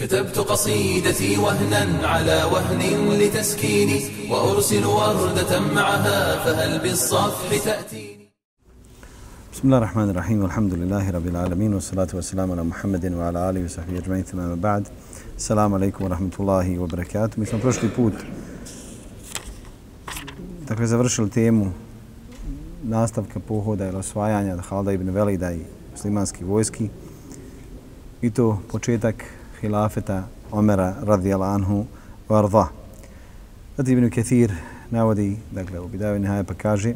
كتبت قصيدتي وهنا على وهن لتسكيني وأرسل وردة معها فهل بالصفح تأتيني بسم الله الرحمن الرحيم والحمد لله رب العالمين والصلاة والسلام على محمد وعلى آله وصحبه أجمعين ثم بعد السلام عليكم ورحمة الله وبركاته Mi smo prošli put dakle, završili temu nastavka pohoda ili osvajanja Halda ibn Velida i muslimanskih vojski i to početak hilafeta Omera radijala anhu varda. Zatim Ibn Kathir navodi, dakle u Bidavi Nihaja pa kaže,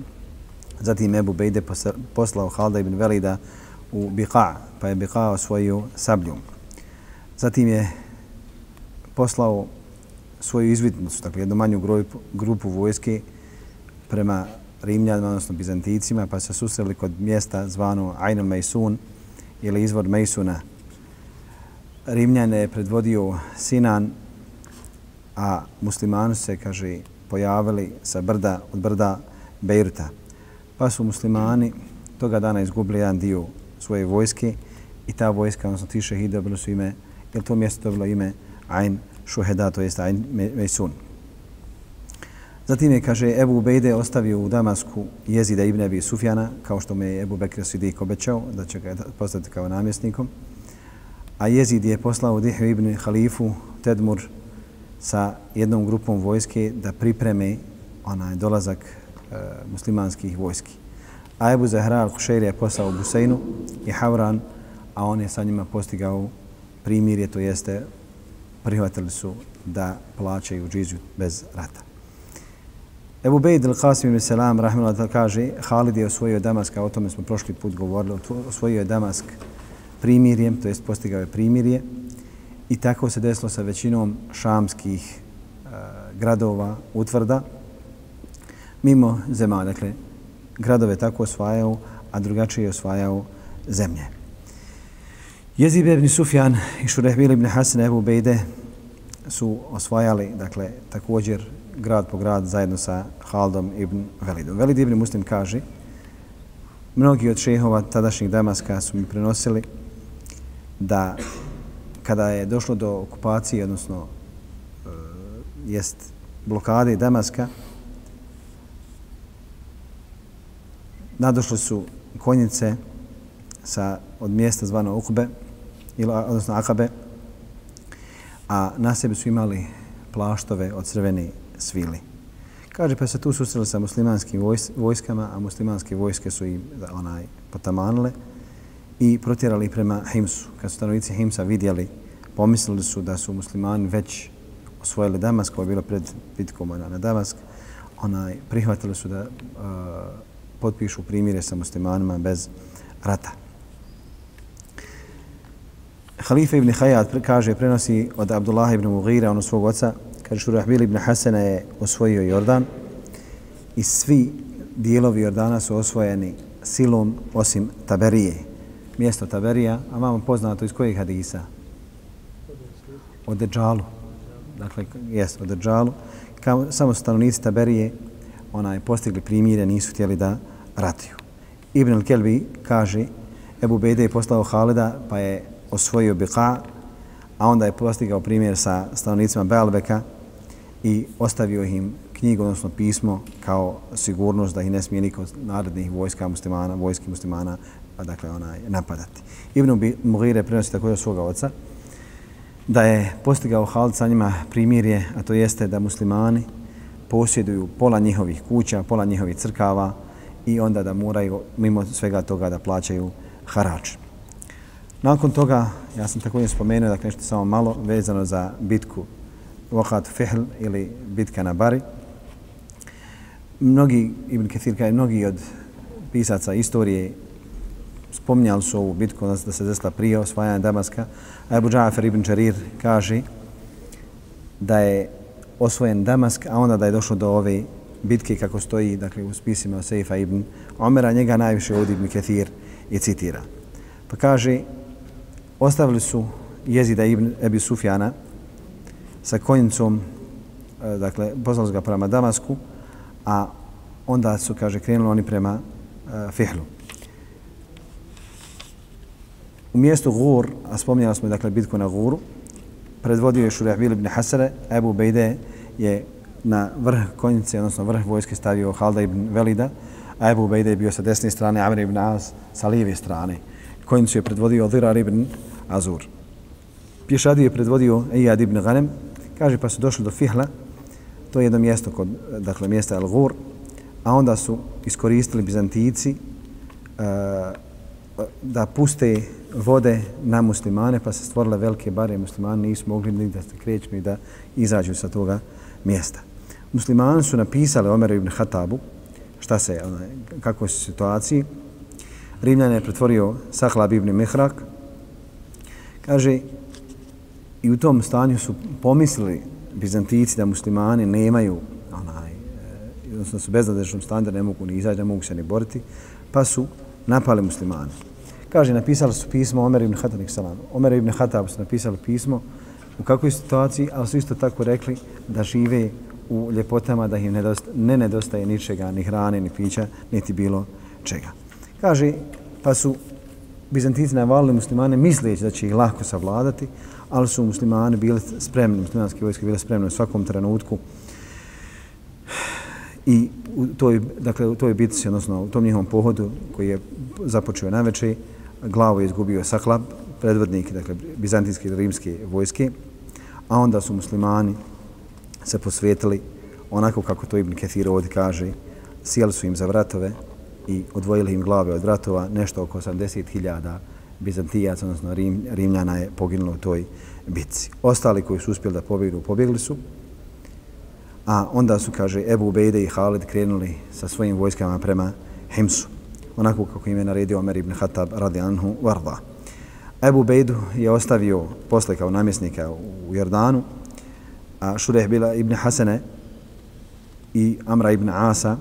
zatim Ebu Bejde poslao Halda ibn Velida u Biqa, pa je Biqa osvojio sablju. Zatim je poslao svoju izvitnicu, dakle jednu manju grupu, grupu vojske prema Rimljanima, odnosno Bizanticima, pa se susreli kod mjesta zvano Ain al-Mejsun ili izvor Mejsuna. Rimljane je predvodio Sinan, a muslimani se, kaže, pojavili sa brda, od brda Bejruta. Pa su muslimani toga dana izgubili jedan dio svoje vojske i ta vojska, odnosno ti šehidi, dobili su ime, jer to mjesto dobilo ime Ain Šuheda, to jest Ain Mejsun. Zatim je, kaže, Ebu Ubejde ostavio u Damasku jezida Ibn Abi Sufjana, kao što mu je Ebu Bekir Sidik obećao, da će ga postati kao namjesnikom. A jezid je poslao Dihju Ibn Halifu Tedmur sa jednom grupom vojske da pripreme onaj dolazak e, muslimanskih vojski. A Ebu Zahra al-Hušeir je poslao Buseinu i Havran, a on je sa njima postigao primirje, to jeste prihvatili su da plaćaju džizju bez rata. Ebu Bejd al-Qasim ibn Selam, rahimahullah, kaže, Halid je osvojio Damask, a o tome smo prošli put govorili, osvojio je Damask primirjem, to jest postigao je primirje i tako se desilo sa većinom šamskih e, gradova, utvrda, mimo zemalja. dakle, gradove tako osvajao, a drugačije osvajao zemlje. Jezib ibn Sufjan i Šurehbil ibn Hasan Ebu Bejde su osvajali, dakle, također grad po grad zajedno sa Haldom ibn Velidom. Velid ibn Muslim kaže, mnogi od šehova tadašnjih Damaska su mi prenosili da kada je došlo do okupacije, odnosno e, jest blokade Damaska, nadošle su konjice sa, od mjesta zvano Ukbe, ili, odnosno Akabe, a na sebi su imali plaštove od crvene svili. Kaže, pa se tu susreli sa muslimanskim vojskama, a muslimanske vojske su im onaj potamanile i protjerali prema Himsu. Kad su stanovnici Himsa vidjeli, pomislili su da su muslimani već osvojili Damask, ovo je bilo pred bitkom na Damask, onaj, prihvatili su da uh, potpišu primire sa muslimanima bez rata. Halife ibn Hayat kaže, prenosi od Abdullah ibn Mughira, ono svog oca, kaže Šurahbil ibn Hasana je osvojio Jordan i svi dijelovi Jordana su osvojeni silom osim Taberije. Mjesto Taberija, a vama poznato iz kojih hadisa? Od Deđalu. Dakle, jest, od Deđalu. Kao, samo stanovnici Taberije onaj, postigli primire, nisu htjeli da ratuju. Ibn al-Kelbi kaže, Ebu Bede je poslao Halida, pa je osvojio Biqa, a onda je postigao primjer sa stanovnicima Belbeka i ostavio im knjigu, odnosno pismo, kao sigurnost da ih ne smije niko od vojska muslimana, vojski muslimana, Pa dakle onaj, napadati. Ibn Mughire prenosi tako od svoga oca da je postigao Halid sa njima primirje, a to jeste da muslimani posjeduju pola njihovih kuća, pola njihovih crkava i onda da moraju mimo svega toga da plaćaju harač. Nakon toga, ja sam također spomenuo da nešto samo malo vezano za bitku Wahat Fihl ili bitka na Bari. Mnogi, Ibn Kathir kaže, mnogi od pisaca istorije spominjali su ovu bitku da se desila prije osvajanja Damaska. A Ebu Džafer ibn Čarir kaže da je osvojen Damask, a onda da je došlo do ove bitke kako stoji dakle, u spisima Seifa ibn Omera, njega najviše od Ibn Kathir i citira. Pa kaže, ostavili su jezida Ibn Ebi Sufjana sa konjicom, e, dakle, poslali ga prema Damasku, a onda su, kaže, krenuli oni prema uh, Fihlu. U mjestu Gur, a spominjali smo, dakle, bitku na Guru, predvodio je Šurehbil ibn Hasare, Ebu Bejde je na vrh konjice, odnosno vrh vojske stavio Halda ibn Velida, a Ebu Bejde je bio sa desne strane, Amr ibn Az sa lijeve strane. Konjicu je predvodio Dirar ibn Azur. Pješadiju je predvodio Ejad ibn Ghanem, kaže pa su došli do Fihla, to je jedno mjesto kod, dakle, mjesta El Gur, a onda su iskoristili Bizantijici uh, eh, da puste vode na muslimane, pa se stvorile velike bare. Muslimani nisu mogli ni da se kreću ni da izađu sa toga mjesta. Muslimani su napisali Omer ibn Hatabu šta se, ono, kako su situaciji. Rimljan je pretvorio Sahlab ibn Mihrak. Kaže, i u tom stanju su pomislili Bizantici da muslimani nemaju onaj, odnosno su beznadežnom stanju da ne mogu ni izaći, ne mogu se ni boriti, pa su napali muslimane. Kaže, napisali su pismo Omer ibn Hatab salam. Omer ibn Hatab su napisali pismo u kakvoj situaciji, ali su isto tako rekli da žive u ljepotama, da im nedostaje, ne nedostaje ničega, ni hrane, ni pića, niti bilo čega. Kaže, pa su Bizantinci navalili muslimane misleći da će ih lahko savladati, ali su muslimani bili spremni, muslimanske vojske bile spremne u svakom trenutku i u toj, dakle, u toj bitci, odnosno u tom njihovom pohodu koji je započeo na večer, glavu je izgubio Sahlab, predvodnik dakle, bizantinske i rimske vojske, a onda su muslimani se posvetili onako kako to Ibn Kathir ovdje kaže, sjeli su im za vratove i odvojili im glave od vratova, nešto oko 80.000 Bizantijaca, odnosno Rim, Rimljana je poginulo u toj bitci. Ostali koji su uspjeli da pobjegnu, pobjegli su, a onda su, kaže, Ebu Ubejde i Halid krenuli sa svojim vojskama prema Himsu, onako kako im je naredio Omer ibn Khattab radi anhu varda. Ebu Bejdu je ostavio posle kao namjesnika u Jordanu, a Šureh bila ibn Hasene i Amra ibn Asa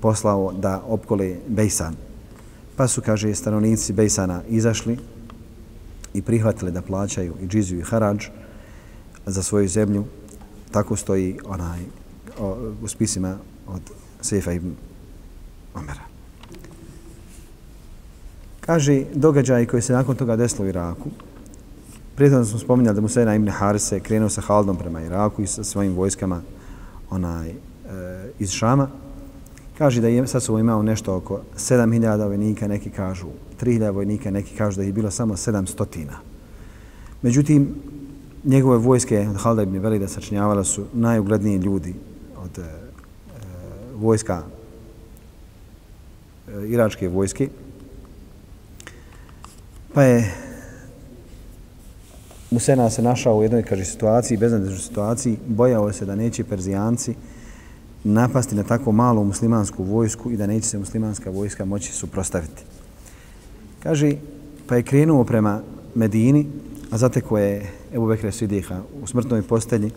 poslao da opkole Bejsan. Pa su, kaže, stanovnici Bejsana izašli i prihvatili da plaćaju i džiziju i harađ za svoju zemlju. Tako stoji onaj o, u spisima od Sejfa ibn Omera. Kaže, događaj koji se nakon toga desilo u Iraku, Prijetno smo spominjali da Musena ibn Harise krenuo sa Haldom prema Iraku i sa svojim vojskama onaj, e, iz Šama. Kaže da je sa sobom imao nešto oko 7000 vojnika, neki kažu 3000 vojnika, neki kažu da je bilo samo 700. Međutim, njegove vojske od Halda ibn Velida sačinjavala su najugledniji ljudi od e, vojska e, iračke vojske. Pa je Musena se našao u jednoj kaže, situaciji, beznadežnoj situaciji, bojao se da neće Perzijanci napasti na tako malu muslimansku vojsku i da neće se muslimanska vojska moći suprostaviti. Kaže, pa je krenuo prema Medini, a zateko je Ebu Bekre Sidiha u smrtnoj postelji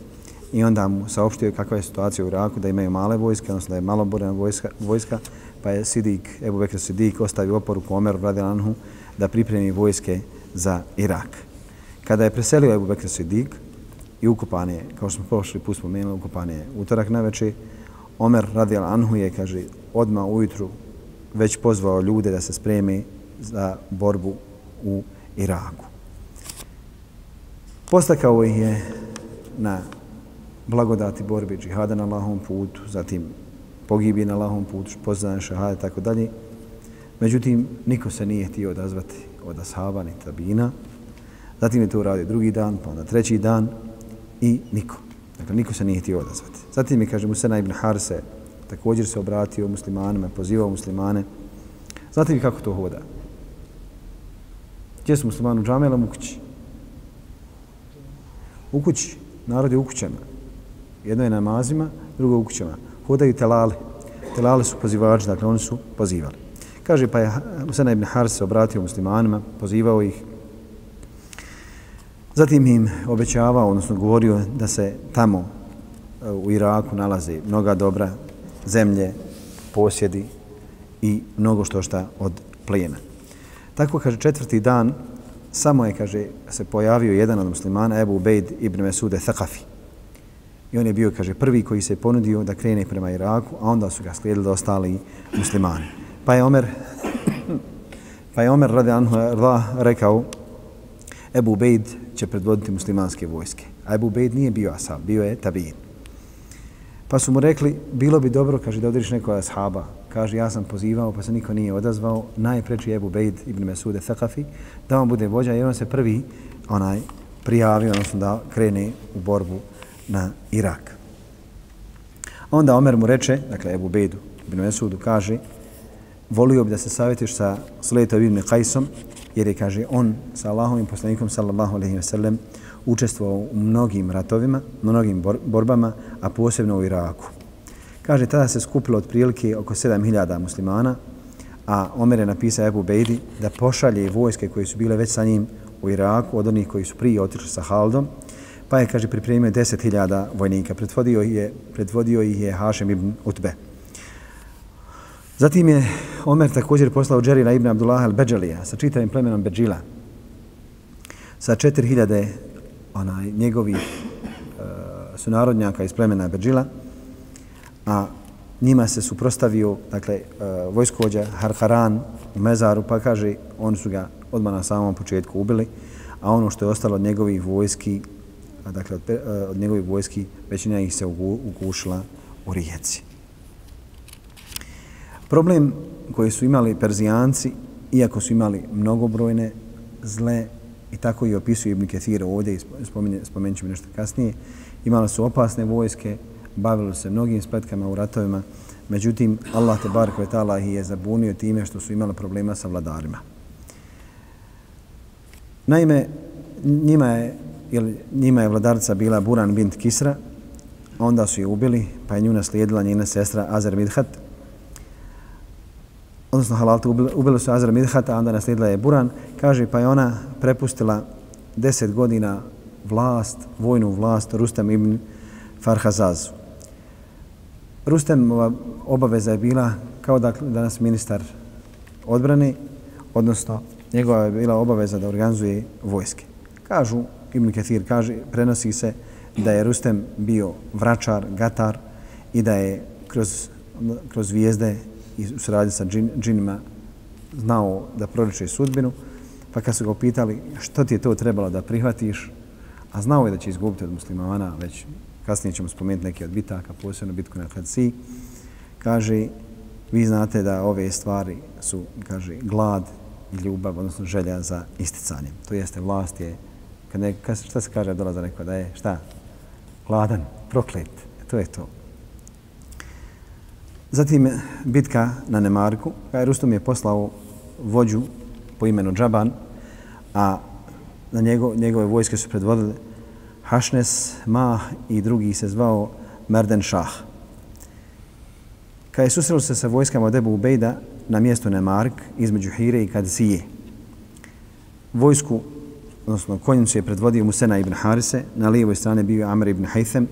i onda mu saopštio kakva je situacija u Iraku, da imaju male vojske, odnosno da je maloborena vojska, vojska, pa je Sidik, Ebu Bekre Sidik ostavio oporuku Omer Anhu, da pripremi vojske za Irak. Kada je preselio Ebu Bekr Sidik i ukupan je, kao što smo prošli put spomenuli, ukupan je utorak na večer, Omer radijal Anhu je, kaže, odmah ujutru već pozvao ljude da se spremi za borbu u Iraku. Postakao ih je na blagodati borbi džihada na lahom putu, zatim pogibi na lahom putu, poznanje šahade i tako dalje. Međutim, niko se nije htio odazvati od ashaba ni tabina, Zatim je to uradio drugi dan, pa onda treći dan i niko. Dakle, niko se nije htio odazvati. Zatim je, kaže, Musena ibn Harse također se obratio muslimanima, pozivao muslimane. Znate li kako to hoda? Gdje su muslimani u džamelom u kući? U kući. Narod je u kućama. Jedno je namazima, drugo je u kućama. Hodaju telali. Telali su pozivači, dakle oni su pozivali. Kaže, pa je Usana ibn Harse se obratio muslimanima, pozivao ih, Zatim im obećavao, odnosno govorio da se tamo eh, u Iraku nalazi mnoga dobra zemlje, posjedi i mnogo što šta od plijena. Tako, kaže, četvrti dan samo je, kaže, se pojavio jedan od muslimana, Ebu Ubejd ibn Mesude Thakafi. I on je bio, kaže, prvi koji se ponudio da krene prema Iraku, a onda su ga slijedili ostali muslimani. Pa je Omer, pa je Omer radi anhu rekao, Ebu Bejd će predvoditi muslimanske vojske. A Ebu Bejd nije bio ashab, bio je tabijin. Pa su mu rekli, bilo bi dobro, kaže, da odriš nekoga ashaba. Kaže, ja sam pozivao, pa se niko nije odazvao. Najpreči Ebu Bejd ibn Mesude Thakafi, da on bude vođa, jer on se prvi onaj prijavio, odnosno da krene u borbu na Irak. Onda Omer mu reče, dakle Ebu Bejdu ibn Mesudu kaže, volio bi da se savjetiš sa Sulejtom ibn Qajsom, jer je, kaže, on sa Allahovim poslanikom, sallallahu alaihi wa sallam, učestvovao u mnogim ratovima, mnogim borbama, a posebno u Iraku. Kaže, tada se skupilo otprilike oko 7000 muslimana, a Omer je napisao Ebu Bejdi da pošalje vojske koje su bile već sa njim u Iraku od onih koji su prije otišli sa Haldom, pa je, kaže, pripremio 10.000 vojnika. Predvodio je, predvodio ih je Hašem ibn Utbe. Zatim je Omer također poslao Džerira ibn Abdullah al-Beđalija sa čitavim plemenom Beđila sa 4000 onaj, njegovih uh, sunarodnjaka iz plemena Beđila, a njima se suprostavio, dakle, e, vojskovođa Harharan u Mezaru, pa kaže, oni su ga odmah na samom početku ubili, a ono što je ostalo od njegovih vojski, a dakle, od, e, od njegovih vojski, većina ih se ugušila u rijeci. Problem koje su imali Perzijanci, iako su imali mnogobrojne zle i tako i opisuje Ibn Kathir ovdje, spomenut ćemo nešto kasnije, imali su opasne vojske, bavili se mnogim spletkama u ratovima, međutim, Allah te bar kvetala ih je zabunio time što su imali problema sa vladarima. Naime, njima je, ili, njima je vladarca bila Buran bint Kisra, onda su je ubili, pa je nju naslijedila njena sestra Azer Midhat, odnosno Halalta, ubili, ubili su Azra Midhata, onda naslijedila je Buran, kaže pa je ona prepustila deset godina vlast, vojnu vlast Rustem ibn Farhazazu. Rustemova obaveza je bila kao da danas ministar odbrane, odnosno njegova je bila obaveza da organizuje vojske. Kažu, Ibn Kathir kaže, prenosi se da je Rustem bio vračar, gatar i da je kroz, kroz zvijezde i u sradi sa džin, džinima znao da proriče sudbinu, pa kad su ga upitali što ti je to trebalo da prihvatiš, a znao je da će izgubiti od muslimana, već kasnije ćemo spomenuti neke od bitaka, posebno bitku na Hadsi, kaže, vi znate da ove stvari su, kaže, glad i ljubav, odnosno želja za isticanje. To jeste, vlast je, kad ne, kad, šta se kaže, dolaza neko da je, šta? Gladan, proklet, to je to. Zatim bitka na Nemarku, kada je Rustum je poslao vođu po imenu Džaban, a na njego, njegove vojske su predvodili Hašnes, Mah i drugi se zvao Merden Šah. Kada je susrelo se sa vojskama od Ebu Ubejda na mjestu Nemark između Hire i Kadisije, vojsku, odnosno konjicu je predvodio Musena ibn Harise, na lijevoj strane bio Amr ibn Haytham,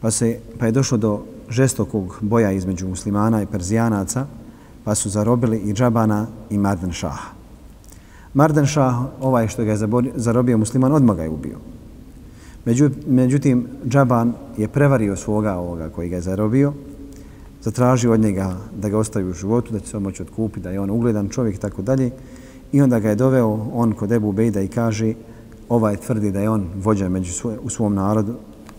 pa, se, pa je došlo do žestokog boja između muslimana i perzijanaca, pa su zarobili i Džabana i Marden Šaha. Marden Šah, ovaj što ga je zarobio musliman, odmah ga je ubio. Međutim, Džaban je prevario svoga ovoga koji ga je zarobio, zatražio od njega da ga ostavi u životu, da će se on moći otkupiti, da je on ugledan čovjek i tako dalje. I onda ga je doveo on kod Ebu Bejda i kaže, ovaj tvrdi da je on vođa među svoj, u svom narodu,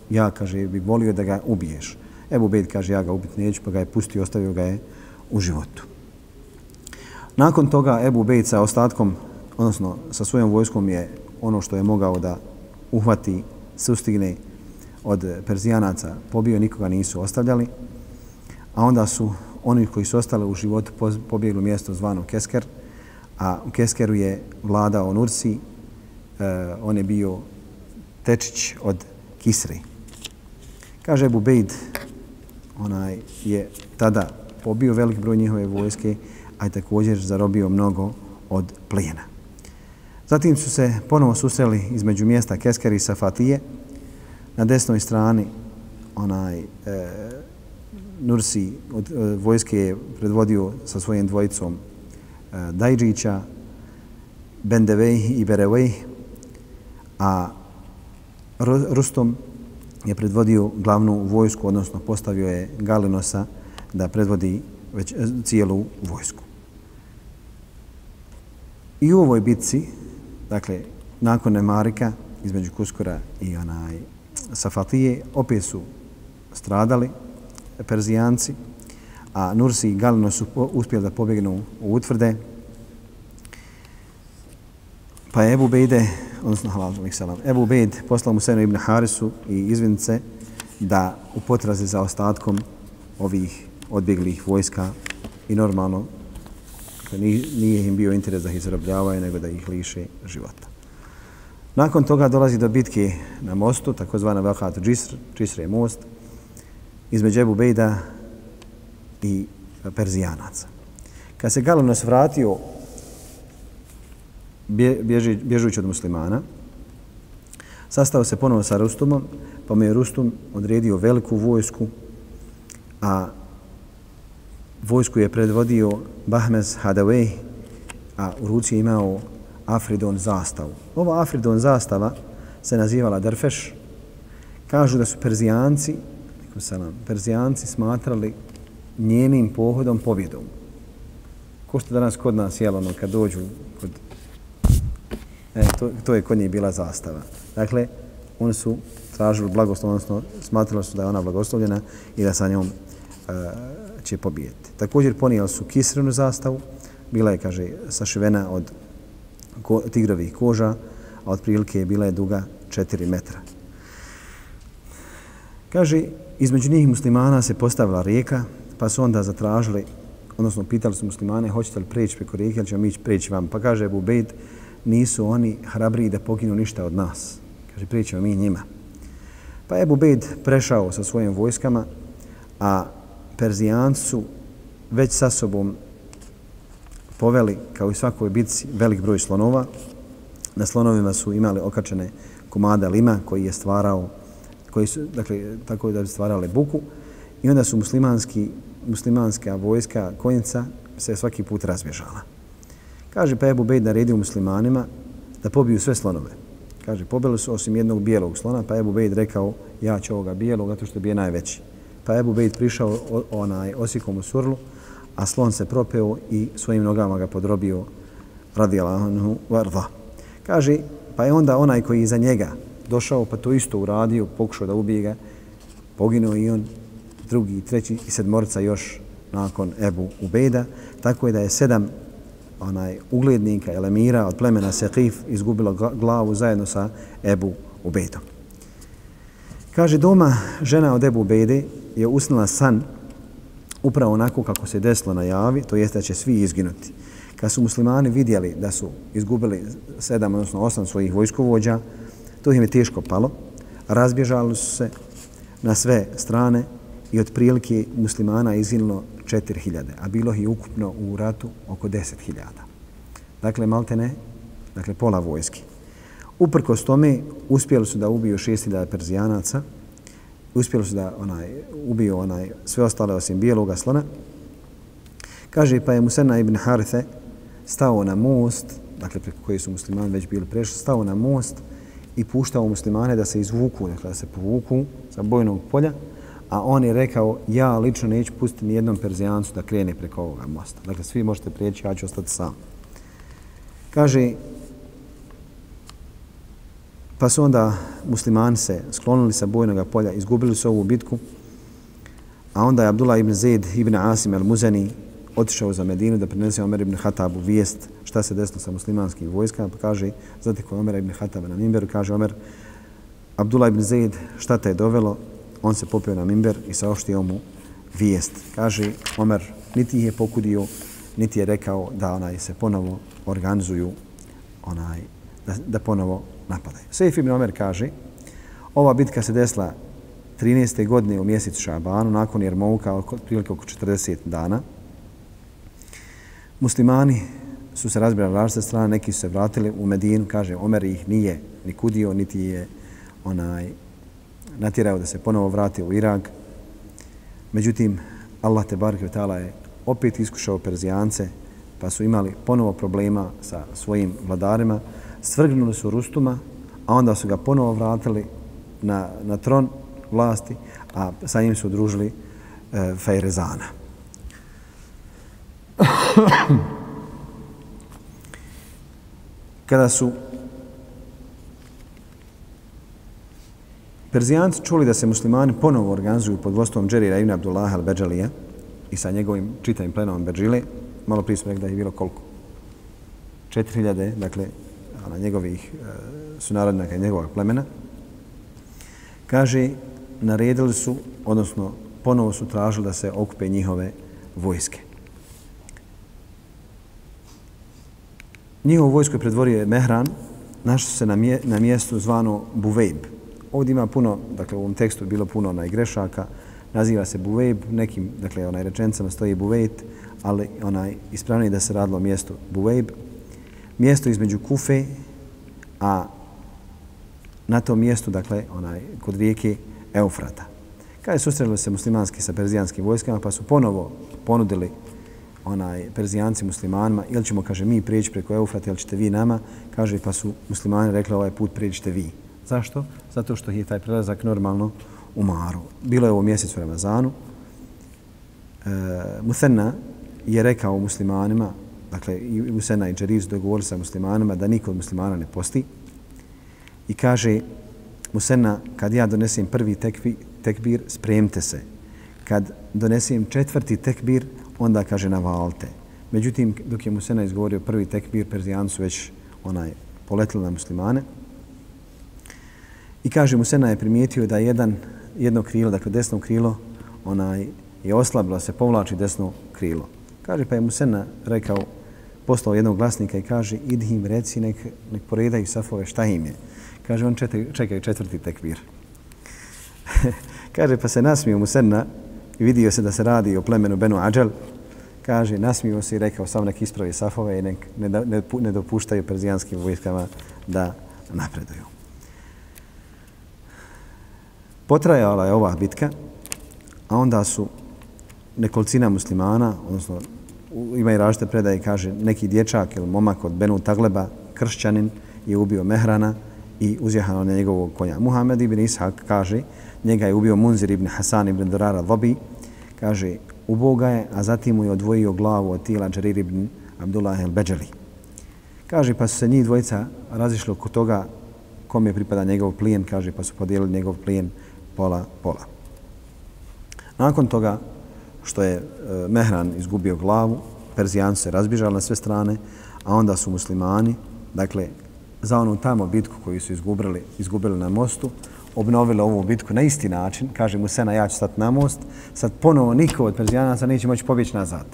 ja, kaže, bi volio da ga ubiješ. Ebu Bejd kaže ja ga ubiti neću, pa ga je pustio, ostavio ga je u životu. Nakon toga Ebu Bejd sa ostatkom, odnosno sa svojom vojskom je ono što je mogao da uhvati, sustigne od Perzijanaca, pobio, nikoga nisu ostavljali, a onda su oni koji su ostali u životu pobjegli u mjesto zvano Kesker, a u Keskeru je vladao Nursi, e, on je bio tečić od Kisri. Kaže Ebu Bejd, onaj je tada pobio velik broj njihove vojske, a je također zarobio mnogo od plijena. Zatim su se ponovo susreli između mjesta Keskeri i Safatije. Na desnoj strani onaj e, Nursi od e, vojske je predvodio sa svojim dvojicom e, Dajđića, Bendevej i Berevej, a Rustom je predvodio glavnu vojsku, odnosno postavio je Galinosa da predvodi već e, cijelu vojsku. I u ovoj bitci, dakle, nakon Nemarika, između Kuskura i onaj Safatije, opet su stradali Perzijanci, a Nursi i Galino su uspjeli da pobjegnu u utvrde. Pa je Ebu Bejde, odnosno halal, salam, Ebu Bejd poslao mu Senu ibn Harisu i izvinice da u potrazi za ostatkom ovih odbjeglih vojska i normalno nije im bio interes da ih zarobljavaju, nego da ih liše života. Nakon toga dolazi do bitke na mostu, takozvana Vakat Džisr, Džisr je most, između Ebu Bejda i Perzijanaca. Kad se Galenos vratio bježi, bježujući od muslimana, sastao se ponovo sa Rustumom, pa mu je Rustum odredio veliku vojsku, a vojsku je predvodio Bahmez Hadaway, a u ruci je imao Afridon zastavu. Ova Afridon zastava se nazivala Drfeš. Kažu da su Perzijanci, salam, Perzijanci smatrali njenim pohodom pobjedom. Ko što danas kod nas jelo, ono, kad dođu. E, to, to je kod njih bila zastava. Dakle, oni su tražili blagoslov, odnosno smatrali su da je ona blagoslovljena i da sa njom e, će pobijeti. Također ponijeli su kisrenu zastavu, bila je, kaže, sašivena od ko, tigrovih koža, a otprilike je bila je duga 4 metra. Kaže, između njih muslimana se postavila rijeka, pa su onda zatražili, odnosno pitali su muslimane, hoćete li preći preko rijeke, ili ćemo mi preći vam. Pa kaže Abu Bejd, nisu oni hrabri da poginu ništa od nas. Kaže, pričamo mi njima. Pa je Abu prešao sa svojim vojskama, a Perzijanci su već sa sobom poveli, kao i svakoj bitci, velik broj slonova. Na slonovima su imali okačene komada lima koji je stvarao, koji su, dakle, tako da bi stvarale buku. I onda su muslimanski, muslimanska vojska konjica se svaki put razbježala. Kaže pa Ebu Bejd naredio muslimanima da pobiju sve slonove. Kaže, pobili su osim jednog bijelog slona, pa Ebu Bejd rekao, ja ću ovoga bijelog, zato što je bio najveći. Pa Ebu Bejd prišao onaj osikom u surlu, a slon se propeo i svojim nogama ga podrobio radi Allahanu varva. Kaže, pa je onda onaj koji iza njega došao, pa to isto uradio, pokušao da ubije ga, poginuo i on, drugi, treći i sedmorca još nakon Ebu Ubejda, tako je da je sedam onaj uglednika Elemira od plemena Sekif izgubilo glavu zajedno sa Ebu Ubedom. Kaže, doma žena od Ebu Ubede je usnila san upravo onako kako se desilo na javi, to jeste da će svi izginuti. Kad su muslimani vidjeli da su izgubili sedam, odnosno osam svojih vojskovođa, to im je teško palo. Razbježali su se na sve strane i otprilike muslimana izginulo 4000, a bilo ih ukupno u ratu oko 10.000. Dakle, maltene, dakle, pola vojski. Uprkos tome, uspjeli su da ubiju 6.000 Perzijanaca, uspjeli su da onaj, ubiju onaj, sve ostale osim bijelog slona. Kaže, pa je Musena ibn Harithe stao na most, dakle, preko koji su muslimani već bili prešli, stao na most i puštao muslimane da se izvuku, dakle, da se povuku sa bojnog polja, a on je rekao, ja lično neću pustiti nijednom Perzijancu da krene preko ovoga mosta. Dakle, svi možete prijeći, ja ću ostati sam. Kaže, Pa su onda muslimani se sklonili sa bojnog polja, izgubili su ovu bitku, a onda je Abdullah ibn Zaid ibn Asim al-Muzani otišao za Medinu da prinese Omer ibn Hatabu vijest šta se desilo sa muslimanskim vojskama, pa kaže, znate ko Omer ibn Hatab na Mimberu, kaže Omer, Abdullah ibn Zaid, šta te je dovelo? On se popio na Mimber i saopštio mu vijest. Kaže, Omer niti ih je pokudio, niti je rekao da onaj se ponovo organizuju onaj da, da ponovo napadaju. Sejf ibn Omer kaže, ova bitka se desila 13. godine u mjesecu Šabanu, nakon Jermouka, oko, prilike oko 40 dana. Muslimani su se razbirali različite strane, neki su se vratili u Medinu, kaže, Omer ih nije nikudio, niti je onaj natjerao da se ponovo vrati u Irak. Međutim, Allah te barke je opet iskušao Perzijance, pa su imali ponovo problema sa svojim vladarima, svrgnuli su Rustuma, a onda su ga ponovo vratili na, na tron vlasti, a sa njim su družili e, Fejrezana. Kada su Perzijanci čuli da se muslimani ponovo organizuju pod vodstvom Džerira ibn Abdullah al-Beđalija i sa njegovim čitavim plenom Beđile, malo prije smo rekli da je bilo koliko? 4000, dakle, na njegovih e, sunarodnjaka i njegovog plemena. Kaže, naredili su, odnosno ponovo su tražili da se okupe njihove vojske. Njihovo vojsko je predvorio Mehran, našli su se na, mje, na mjestu zvano Buvejb. Ovdje ima puno, dakle u ovom tekstu je bilo puno onaj grešaka, naziva se Buvejb, nekim, dakle onaj rečencama stoji Buvejt, ali onaj ispravniji da se radilo mjesto Buvejb. Mjesto između Kufe, a na tom mjestu, dakle, onaj, kod rijeke Eufrata. Kada je susreli se muslimanski sa perzijanskim vojskama, pa su ponovo ponudili onaj perzijanci muslimanima, ili ćemo, kaže, mi prijeći preko Eufrata, ili ćete vi nama, kaže, pa su muslimani rekli ovaj put prijećite vi. Zašto? Zato što je taj prelazak normalno u Maru. Bilo je ovo mjesec u Ramazanu. E, Musenna je rekao muslimanima, dakle, i Musenna i Džeriz dogovorili sa muslimanima da niko od muslimana ne posti. I kaže Musenna, kad ja donesem prvi tekvi, tekbir, spremte se. Kad donesem četvrti tekbir, onda kaže navalite. Međutim, dok je Musena izgovorio prvi tekbir, Perzijancu su već onaj poletili na muslimane. I kaže mu, Sena je primijetio da jedan, jedno krilo, dakle desno krilo, onaj je oslabilo, se povlači desno krilo. Kaže, pa je Musena rekao, poslao jednog glasnika i kaže, idi im reci, nek, nek poredaju safove, šta im je. Kaže, on četiri, čekaj četvrti tekbir. kaže, pa se nasmio Musena i vidio se da se radi o plemenu Benu Ađel. Kaže, nasmio se i rekao, samo nek ispravi safove i nek ne, ne, ne dopuštaju perzijanskim vojskama da napreduju. Potrajala je ova bitka, a onda su nekolicina muslimana, odnosno ima i različite predaje, kaže neki dječak ili momak od Benu Tagleba, kršćanin, je ubio Mehrana i uzjehano na njegovog konja. Muhammed ibn Ishak kaže, njega je ubio Munzir ibn Hasan ibn Durara Dhabi, kaže, uboga je, a zatim mu je odvojio glavu od tijela Džerir ibn Abdullah el-Beđali. Kaže, pa su se njih dvojica razišli oko toga kom je pripada njegov plijen, kaže, pa su podijelili njegov plijen pola, pola. Nakon toga, što je e, Mehran izgubio glavu, Perzijanci se razbižali na sve strane, a onda su muslimani, dakle, za onu tamo bitku koju su izgubili, izgubili na mostu, obnovili ovu bitku na isti način, kaže mu Sena, ja ću stati na most, sad ponovo niko od Perzijanaca neće moći pobjeći nazad.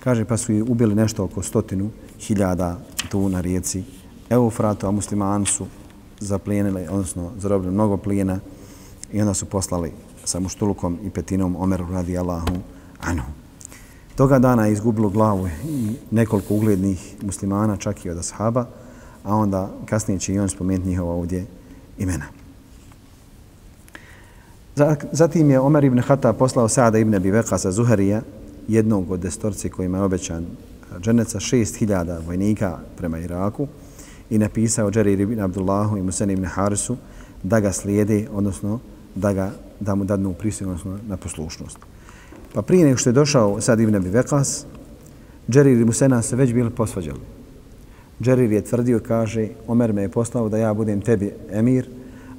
Kaže, pa su i ubili nešto oko stotinu hiljada tu na rijeci Eufratu, a muslimani su zaplijenili, odnosno zarobili mnogo plijena i onda su poslali sa muštulukom i petinom Omeru radi Allahu anhu. Toga dana je izgubilo glavu i nekoliko uglednih muslimana, čak i od ashaba, a onda kasnije će i on spomenuti njihova ovdje imena. Zatim je Omer ibn Hata poslao Sada ibn Abi sa Zuharija, jednog od destorci kojima je obećan dženeca, šest hiljada vojnika prema Iraku i napisao Džerir ibn Abdullahu i Musen ibn Harisu da ga slijede, odnosno da, ga, da mu dadnu prisjeg, odnosno na poslušnost. Pa prije nego što je došao Sad ibn Abi Vekas, Džerir i Musena se već bili posvađali. Džerir je tvrdio, kaže, Omer me je poslao da ja budem tebi emir,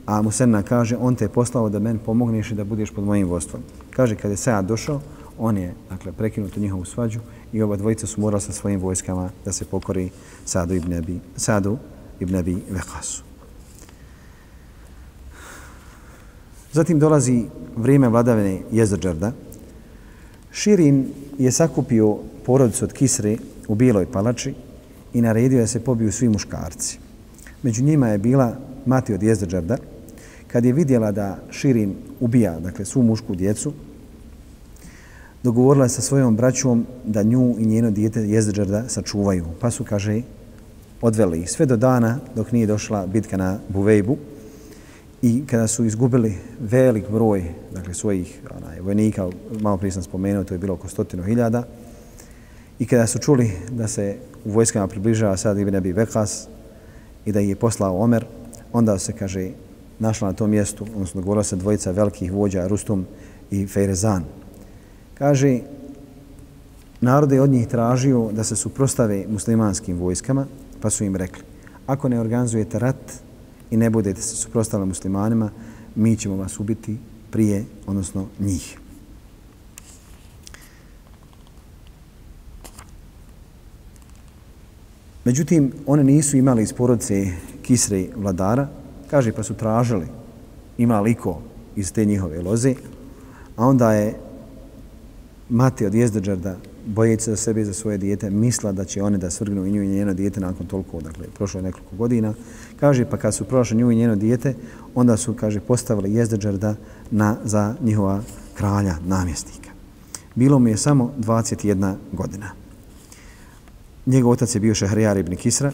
a Musenna kaže, on te je poslao da men pomogneš i da budeš pod mojim vodstvom. Kaže, kad je Sad došao, on je dakle, prekinuto njihovu svađu i ova dvojica su morali sa svojim vojskama da se pokori Sadu ibn Abi, Sadu ibn Abi Vekasu. Zatim dolazi vrijeme vladavine Jezrđarda. Širin je sakupio porodicu od Kisre u Bijeloj palači i naredio da se pobiju svi muškarci. Među njima je bila mati od Jezrđarda. Kad je vidjela da Širin ubija dakle, svu mušku djecu, dogovorila sa svojom braćom da nju i njeno dijete Jezrđarda sačuvaju. Pa su, kaže, odveli sve do dana dok nije došla bitka na Buvejbu, I kada su izgubili velik broj dakle, svojih onaj, vojnika, malo prije sam spomenuo, to je bilo oko stotinu hiljada, i kada su čuli da se u vojskama približava sad Ibn Abi Vekas i da je poslao Omer, onda se, kaže, našla na tom mjestu, odnosno govorila se dvojica velikih vođa, Rustum i Fejrezan. Kaže, narod je od njih tražio da se suprostave muslimanskim vojskama, pa su im rekli, ako ne organizujete rat, i ne budete se suprostali muslimanima, mi ćemo vas ubiti prije, odnosno njih. Međutim, one nisu imali iz porodice Kisre vladara, kaže pa su tražili, ima liko iz te njihove loze, a onda je mati od Jezdeđarda, bojeći za sebe i za svoje dijete, misla da će one da svrgnu i nju i njeno dijete nakon toliko, dakle, prošlo je nekoliko godina. Kaže, pa kad su prošle nju i njeno dijete, onda su, kaže, postavili Jezdeđarda na, za njihova kralja, namjesnika. Bilo mu je samo 21 godina. Njegov otac je bio Šehrijar ibn Kisra,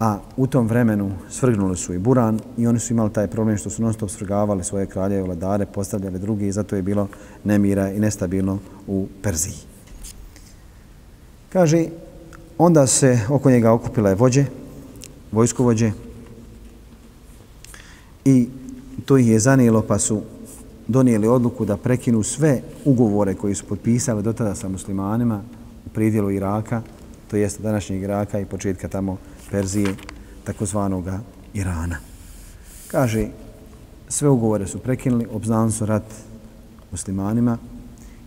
a u tom vremenu svrgnuli su i Buran i oni su imali taj problem što su non stop svrgavali svoje kralje i vladare, postavljali drugi i zato je bilo nemira i nestabilno u Perziji. Kaže, onda se oko njega okupile vođe, vojskovođe i to ih je zanijelo pa su donijeli odluku da prekinu sve ugovore koji su potpisali do tada sa muslimanima u pridjelu Iraka, to jeste današnjeg Iraka i početka tamo Perzije, takozvanog Irana. Kaže, sve ugovore su prekinuli, obznali su rat muslimanima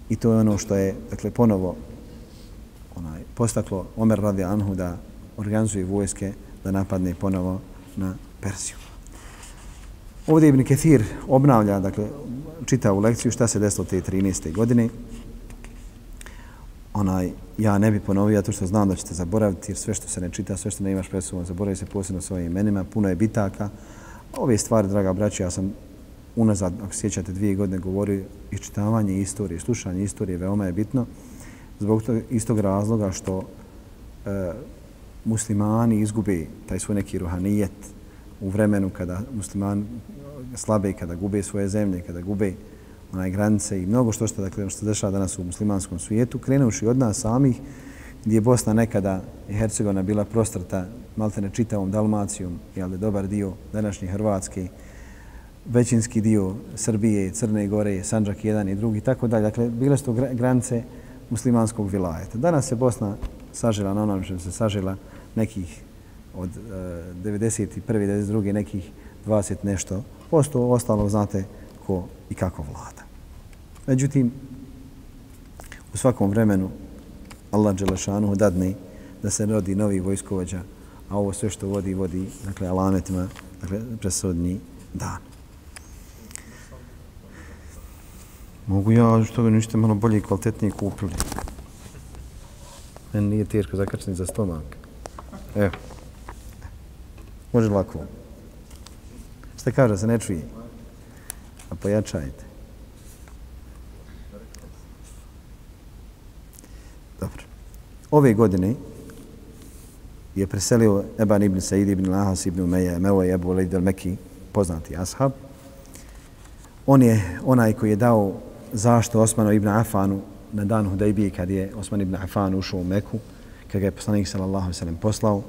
i to je ono što je, dakle, ponovo onaj, postaklo Omer radi Anhu da organizuje vojske da napadne ponovo na Persiju. Ovdje Ibn Kethir obnavlja, dakle, čita u lekciju šta se desilo te 13. godine onaj, ja ne bi ponovio, to što znam da ćete zaboraviti, jer sve što se ne čita, sve što ne imaš pred sobom, zaboravi se posebno svojim imenima, puno je bitaka. Ove stvari, draga braća, ja sam unazad, ako sjećate, dvije godine govorio, iščitavanje istorije, slušanje istorije veoma je bitno, zbog tog istog razloga što e, muslimani izgube taj svoj neki ruhanijet u vremenu kada muslimani slabe, kada gube svoje zemlje, kada gube onaj granice i mnogo što što, dakle, ono što se dešava danas u muslimanskom svijetu, krenuši od nas samih, gdje je Bosna nekada i Hercegovina bila prostrata maltene čitavom Dalmacijom, jel da dobar dio današnje Hrvatske, većinski dio Srbije, Crne Gore, Sanđak 1 i drugi, tako dalje. Dakle, bile su to granice muslimanskog vilajeta. Danas se Bosna sažila na onom što se sažila nekih od e, 91. 92. nekih 20 nešto. Posto ostalo, znate, ko i kako vlada. Međutim, u svakom vremenu Allah Đelešanu dadne da se rodi novi vojskovođa, a ovo sve što vodi, vodi dakle, alametima dakle, presudni dan. Mogu ja, što ga ništa malo bolje i kvalitetnije kupili. Meni nije teško zakačiti za stomak. Evo. Može lako. Šta kaže, se ne čuje? A pojačajte. Ove godine je preselio Eban ibn Said ibn Lahas ibn Umeja, Mewa i Ebu Leid al-Meki, poznati ashab. On je onaj koji je dao zašto Osmanu ibn Afanu na dan Hudajbije kad je Osman ibn Afan ušao u Meku, kad ga je poslanik sallallahu sallam poslao,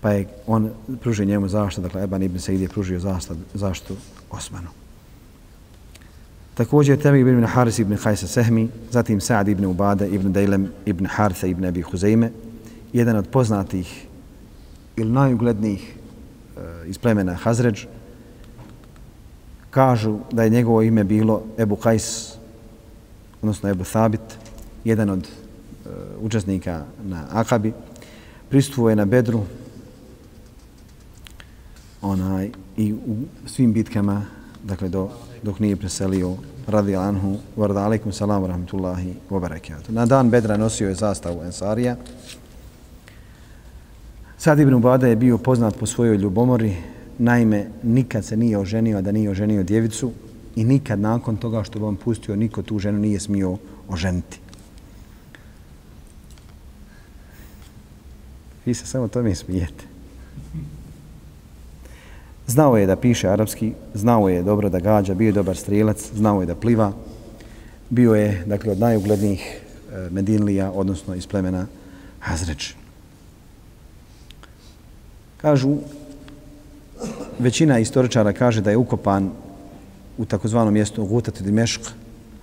pa je on pružio njemu zašto, dakle Eban ibn Said je pružio zašto Osmanu. Također Temir ibn Haris ibn Hajsa Sehmi, zatim Sa'd ibn Ubada ibn Dejlem ibn Haritha ibn Abi Huzeyme, jedan od poznatih ili najuglednijih eh, iz plemena Hazređ, kažu da je njegovo ime bilo Ebu Kajs, odnosno Ebu Thabit, jedan od uh, učesnika na Akabi, pristupo je na Bedru onaj, i u svim bitkama, dakle do dok nije preselio radi anhu varda alaikum salam rahmatullahi wa barakatuh. Na dan Bedra nosio je zastavu Ensarija. Sad Ibn Ubada je bio poznat po svojoj ljubomori, naime nikad se nije oženio da nije oženio djevicu i nikad nakon toga što bi on pustio niko tu ženu nije smio oženiti. Vi se samo to mi smijete. Znao je da piše arapski, znao je dobro da gađa, bio je dobar strijelac, znao je da pliva. Bio je, dakle, od najuglednijih e, Medinlija, odnosno iz plemena Hazreč. Kažu, većina istoričara kaže da je ukopan u takozvanom mjestu Gutatu Dimešk,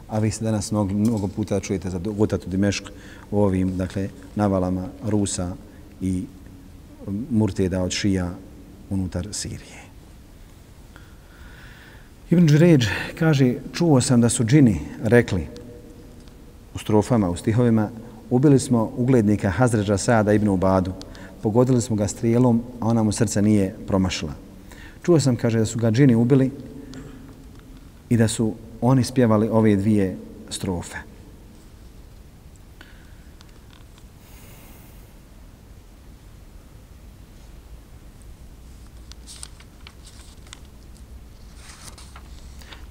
a vi ste danas mnogo, mnogo puta čujete za Gutatu Dimešk u ovim, dakle, navalama Rusa i Murteda od Šija unutar Sirije. Ibn Đuređ kaže, čuo sam da su džini rekli u strofama, u stihovima, ubili smo uglednika Hazređa Sada ibn Ubadu, pogodili smo ga strijelom, a ona mu srca nije promašila. Čuo sam, kaže, da su ga džini ubili i da su oni spjevali ove dvije strofe.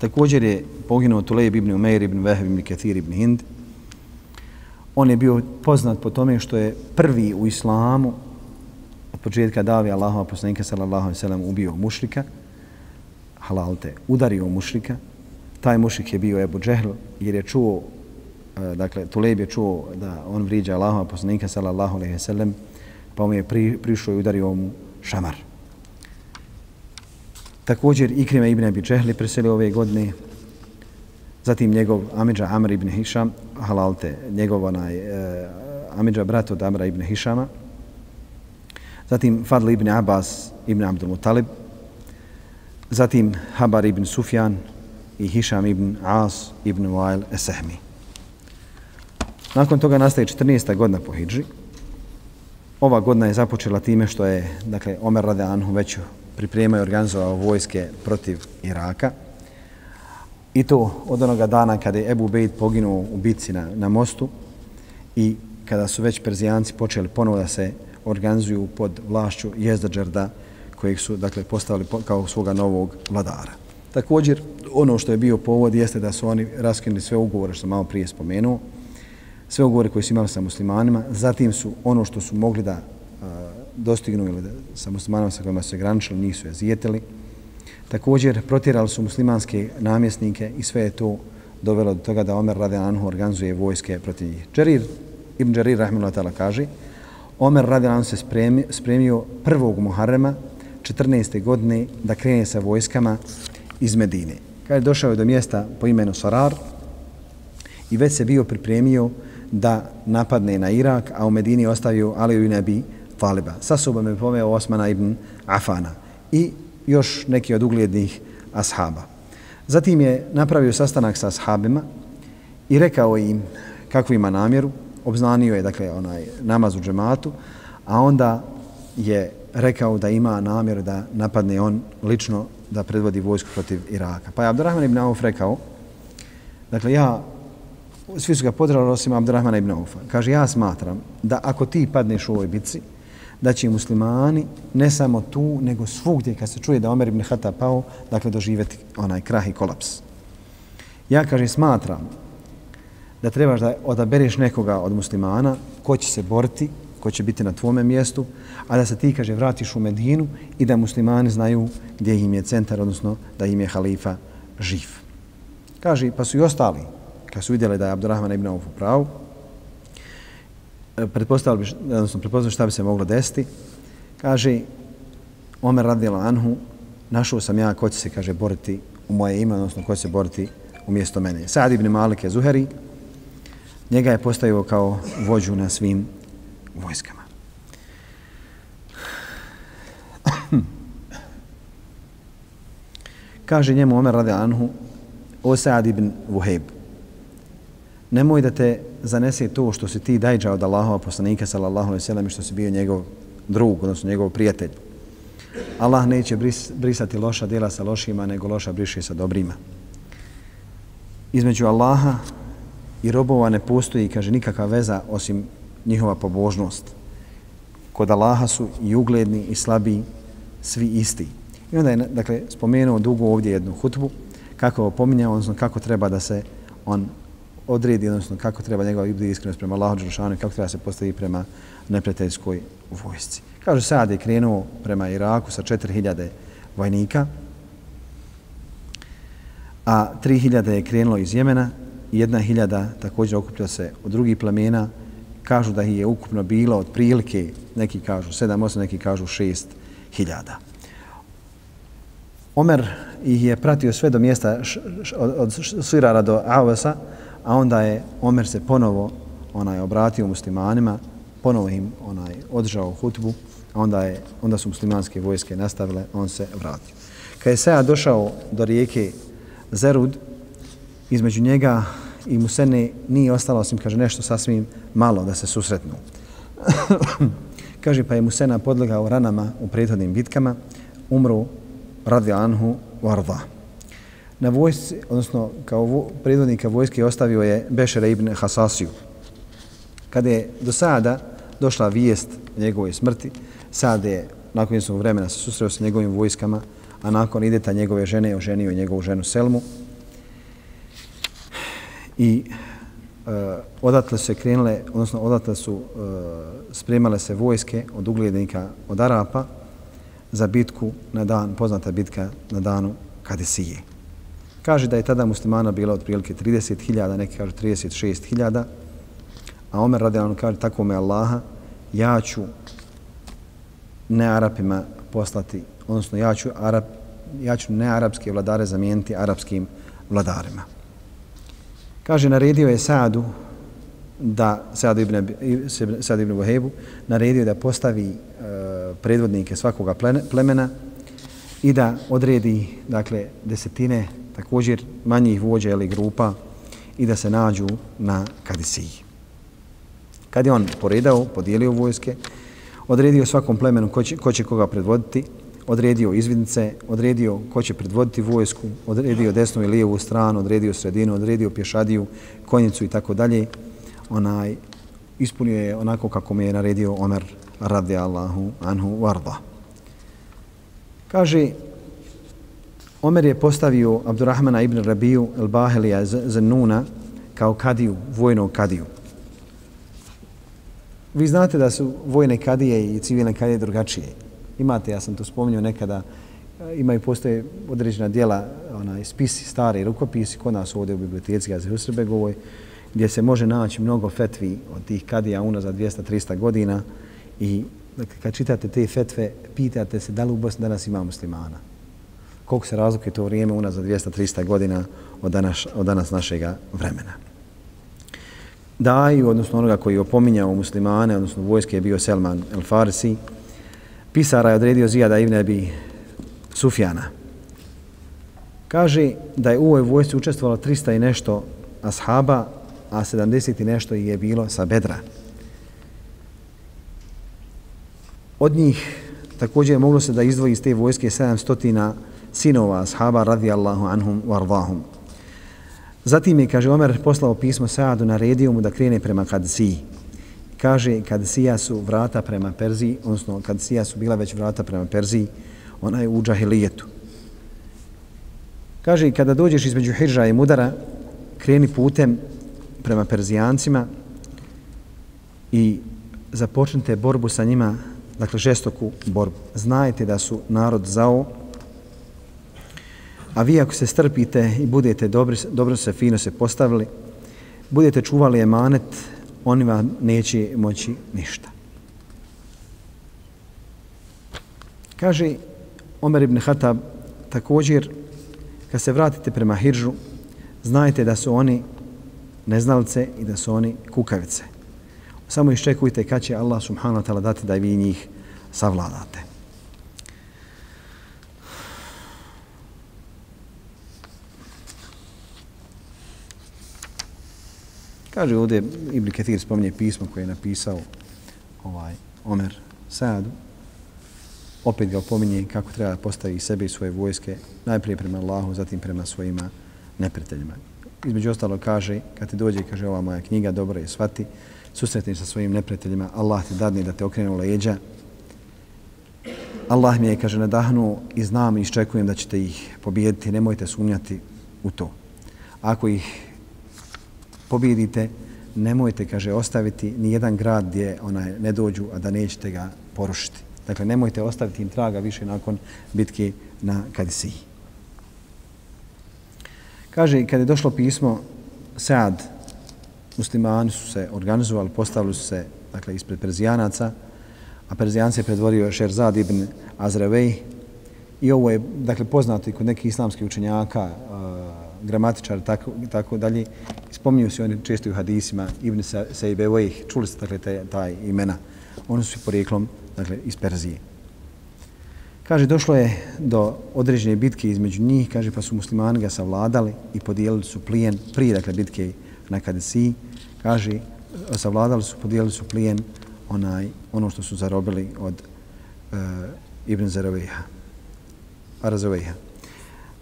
Također je poginuo Tulejb ibn Umeir ibn Vehb ibn Kathir ibn Hind. On je bio poznat po tome što je prvi u islamu od početka davi Allahova poslanika sallallahu alejhi ve sellem ubio mušrika halalte udario mušrika taj mušrik je bio Ebu Džehl jer je čuo e, dakle Tulejb je čuo da on vriđa Allahova poslanika sallallahu alejhi ve sellem pa mu je pri, prišao i udario mu šamar Također Ikrime ibn Abi Džehli preselio ove godine. Zatim njegov Amidža Amr ibn Hišam, halalte, njegov onaj e, Amidža brat od Amra ibn Hišama. Zatim Fadl ibn Abbas ibn Abdul Mutalib. Zatim Habar ibn Sufjan i Hišam ibn As ibn Wail Esehmi. Nakon toga nastaje 14. godina po Hidži. Ova godina je započela time što je, dakle, Omer rade Anhu već pripremao i organizovao vojske protiv Iraka. I to od onoga dana kada je Ebu Bejd poginuo u bitci na, na mostu i kada su već Perzijanci počeli ponovo da se organizuju pod vlašću Jezdađerda kojeg su dakle, postavili kao svoga novog vladara. Također, ono što je bio povod jeste da su oni raskinuli sve ugovore što sam malo prije spomenuo, sve ugovore koje su imali sa muslimanima, zatim su ono što su mogli da dostignu ili da, sa muslimanima sa kojima su se graničili, nisu je zijetili. Također, protjerali su muslimanske namjesnike i sve je to dovelo do toga da Omer radi Anhu organizuje vojske protiv njih. Džarir, Ibn Džarir, rahmilullah ta'ala, kaže Omer radi Anhu se spremi, spremio prvog Muharrema 14. godine da krene sa vojskama iz Medine. Kad je došao do mjesta po imenu Sarar i već se bio pripremio da napadne na Irak, a u Medini ostavio Aliju i Nabi Taliba. Sa sobom je pomeo Osmana ibn Afana i još neki od uglednih ashaba. Zatim je napravio sastanak sa ashabima i rekao im kakvu ima namjeru, obznanio je dakle onaj namaz u džematu, a onda je rekao da ima namjeru da napadne on lično da predvodi vojsku protiv Iraka. Pa je Abdurrahman ibn Auf rekao, dakle ja, svi su ga podrali osim Abdurrahmana ibn Aufa, kaže ja smatram da ako ti padneš u ovoj bitci, da će muslimani ne samo tu, nego svugdje kad se čuje da Omer ibn Hata pao, dakle doživjeti onaj krah i kolaps. Ja, kaže, smatram da trebaš da odabereš nekoga od muslimana ko će se boriti, ko će biti na tvome mjestu, a da se ti, kaže, vratiš u Medinu i da muslimani znaju gdje im je centar, odnosno da im je halifa živ. Kaže, pa su i ostali, kad su vidjeli da je Abdurrahman ibn Auf u pravu, pretpostavljali bi, odnosno pretpostavljali šta bi se moglo desiti. Kaže, Omer radila Anhu, našao sam ja ko će se, kaže, boriti u moje ime, odnosno ko će se boriti umjesto mene. Sad ibn Malik je Zuheri, njega je postavio kao vođu na svim vojskama. Kaže njemu Omer radi Anhu, o Sa'ad ibn Vuheb, nemoj da te zanese to što si ti dajđa od Allahova poslanika sallallahu alaihi sallam i što si bio njegov drug, odnosno njegov prijatelj. Allah neće bris, brisati loša djela sa lošima, nego loša briše sa dobrima. Između Allaha i robova ne postoji, kaže, nikakva veza osim njihova pobožnost. Kod Allaha su i ugledni i slabi svi isti. I onda je, dakle, spomenuo dugo ovdje jednu hutbu, kako opominja, odnosno kako treba da se on odredi, odnosno kako treba njegova biti iskrenost prema Allahu Đelšanu i kako treba se postaviti prema neprijateljskoj vojsci. Kaže, sad je krenuo prema Iraku sa 4000 vojnika, a 3000 je krenulo iz Jemena i jedna hiljada također okuplja se od drugih plemena. Kažu da ih je ukupno bilo od prilike, neki kažu 7, 8, neki kažu 6 hiljada. Omer ih je pratio sve do mjesta od, od do Avesa, a onda je Omer se ponovo onaj obratio muslimanima, ponovo im onaj održao hutbu, a onda, je, onda su muslimanske vojske nastavile, on se vratio. Kad je Seja došao do rijeke Zerud, između njega i Musene nije ostalo osim, kaže, nešto sasvim malo da se susretnu. kaže, pa je Musena podlegao ranama u prethodnim bitkama, umru radi Anhu Varda. Na vojsci, odnosno kao vo, predvodnika vojske ostavio je Bešera ibn Hasasiju. Kada je do sada došla vijest njegove smrti, sad je nakon jednog vremena se susreo sa njegovim vojskama, a nakon ideta njegove žene je oženio njegovu ženu Selmu. I uh, odatle su se krenule, odnosno odatle su e, spremale se vojske od uglednika od Arapa za bitku na dan, poznata bitka na danu Kadesije. Kaže da je tada muslimana bila otprilike 30.000, neki kažu 36.000, a Omer radi on kaže tako me Allaha, ja ću ne Arapima poslati, odnosno ja ću, Arab, ja ću ne arapske vladare zamijeniti arapskim vladarima. Kaže, naredio je Sadu da Sad ibn, Sad ibn Buhebu naredio da postavi e, predvodnike svakoga plemena i da odredi dakle desetine također manjih vođa ili grupa i da se nađu na Kadisiji. Kad je on poredao, podijelio vojske, odredio svakom plemenu ko će, ko će koga predvoditi, odredio izvidnice, odredio ko će predvoditi vojsku, odredio desnu i lijevu stranu, odredio sredinu, odredio pješadiju, konjicu i tako dalje. Onaj ispunio je onako kako mu je naredio Omer radijallahu anhu varda. Kaže, Omer je postavio Abdurrahmana ibn Rabiju el Bahelija Zenuna kao kadiju, vojnog kadiju. Vi znate da su vojne kadije i civilne kadije drugačije. Imate, ja sam to spominjao nekada, imaju postoje određena dijela, onaj, spisi, stari rukopisi, kod nas ovdje u biblioteci Gazi Husrbegovoj, gdje se može naći mnogo fetvi od tih kadija unazad 200-300 godina i dakle, kad čitate te fetve, pitate se da li u Bosni danas ima muslimana. Koliko se razlikuje to vrijeme unazad 200-300 godina od danas, od danas našega vremena daju, odnosno onoga koji je opominjao muslimane, odnosno vojske je bio Selman el Farsi. Pisara je odredio Zijada ibn Abi Sufjana. Kaže da je u ovoj vojsci učestvovalo 300 i nešto ashaba, a 70 i nešto je bilo sa Bedra. Od njih također je moglo se da izdvoji iz te vojske 700 sinova ashaba radijallahu anhum wardahum. Zatim je, kaže Omer, poslao pismo Saadu, naredio mu da krene prema Kadisiji. Kaže, Kadisija su vrata prema Perziji, odnosno Kadisija su bila već vrata prema Perziji, ona je u Džahilijetu. Kaže, kada dođeš između Hirža i Mudara, kreni putem prema Perzijancima i započnite borbu sa njima, dakle žestoku borbu. Znajte da su narod zao, A vi ako se strpite i budete dobri, dobro se, fino se postavili, budete čuvali emanet, oni vam neće moći ništa. Kaže Omer ibn Hatab također, kad se vratite prema Hiržu, znajte da su oni neznalce i da su oni kukavice. Samo iščekujte kad će Allah subhanahu wa ta'ala dati da vi njih savladate. Kaže ovdje Ibn Ketir spominje pismo koje je napisao ovaj Omer Sadu. Opet ga opominje kako treba postaviti sebe i svoje vojske najprije prema Allahu, zatim prema svojima neprijateljima. Između ostalo kaže, kad ti dođe, kaže ova moja knjiga, dobro je svati, susretni sa svojim neprijateljima, Allah ti dadne da te okrenu leđa. Allah mi je, kaže, nadahnuo i znam i iščekujem da ćete ih pobijediti, nemojte sumnjati u to. Ako ih pobjedite, nemojte, kaže, ostaviti ni jedan grad gdje onaj ne dođu, a da nećete ga porušiti. Dakle, nemojte ostaviti im traga više nakon bitke na Kadisiji. Kaže, kad je došlo pismo, Saad, muslimani su se organizovali, postavili su se dakle, ispred Perzijanaca, a Perzijance je predvorio Šerzad ibn Azrevej. I ovo je dakle, poznato i kod nekih islamskih učenjaka, eh, gramatičar tako, tako dalje. Spominju se oni često u hadisima Ibn Sejbevojih, čuli ste dakle, taj, taj imena. Oni su porijeklom dakle, iz Perzije. Kaže, došlo je do određene bitke između njih, kaže, pa su muslimani ga savladali i podijelili su plijen prije, dakle, bitke na Kadesi. Kaže, savladali su, podijelili su plijen onaj, ono što su zarobili od uh, Ibn Zaravejha, Arazovejha.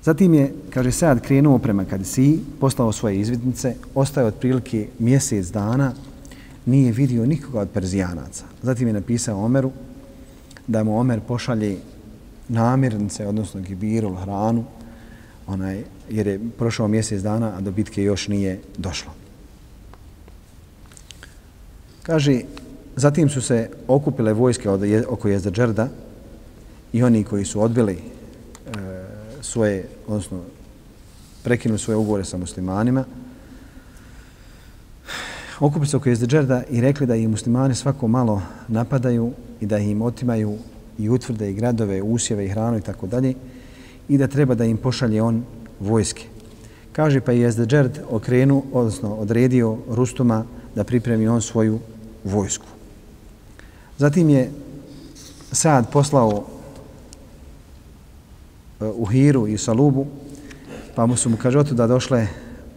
Zatim je, kaže, sad krenuo prema Kadesi, poslao svoje izvidnice, ostaje otprilike mjesec dana, nije vidio nikoga od Perzijanaca. Zatim je napisao Omeru da mu Omer pošalje namirnice, odnosno gibirul, hranu, onaj, jer je prošao mjesec dana, a do bitke još nije došlo. Kaže, zatim su se okupile vojske od, oko jezda Džerda i oni koji su odbili svoje, odnosno prekinuli svoje ugovore sa muslimanima, okupili se oko Jezdeđerda i rekli da ih muslimani svako malo napadaju i da im otimaju i utvrde i gradove, usjeve i hranu i tako dalje i da treba da im pošalje on vojske. Kaže pa je Jezdeđerd okrenu, odnosno odredio Rustuma da pripremi on svoju vojsku. Zatim je Sad poslao u Hiru i Salubu, pa mu su mu kaže da došle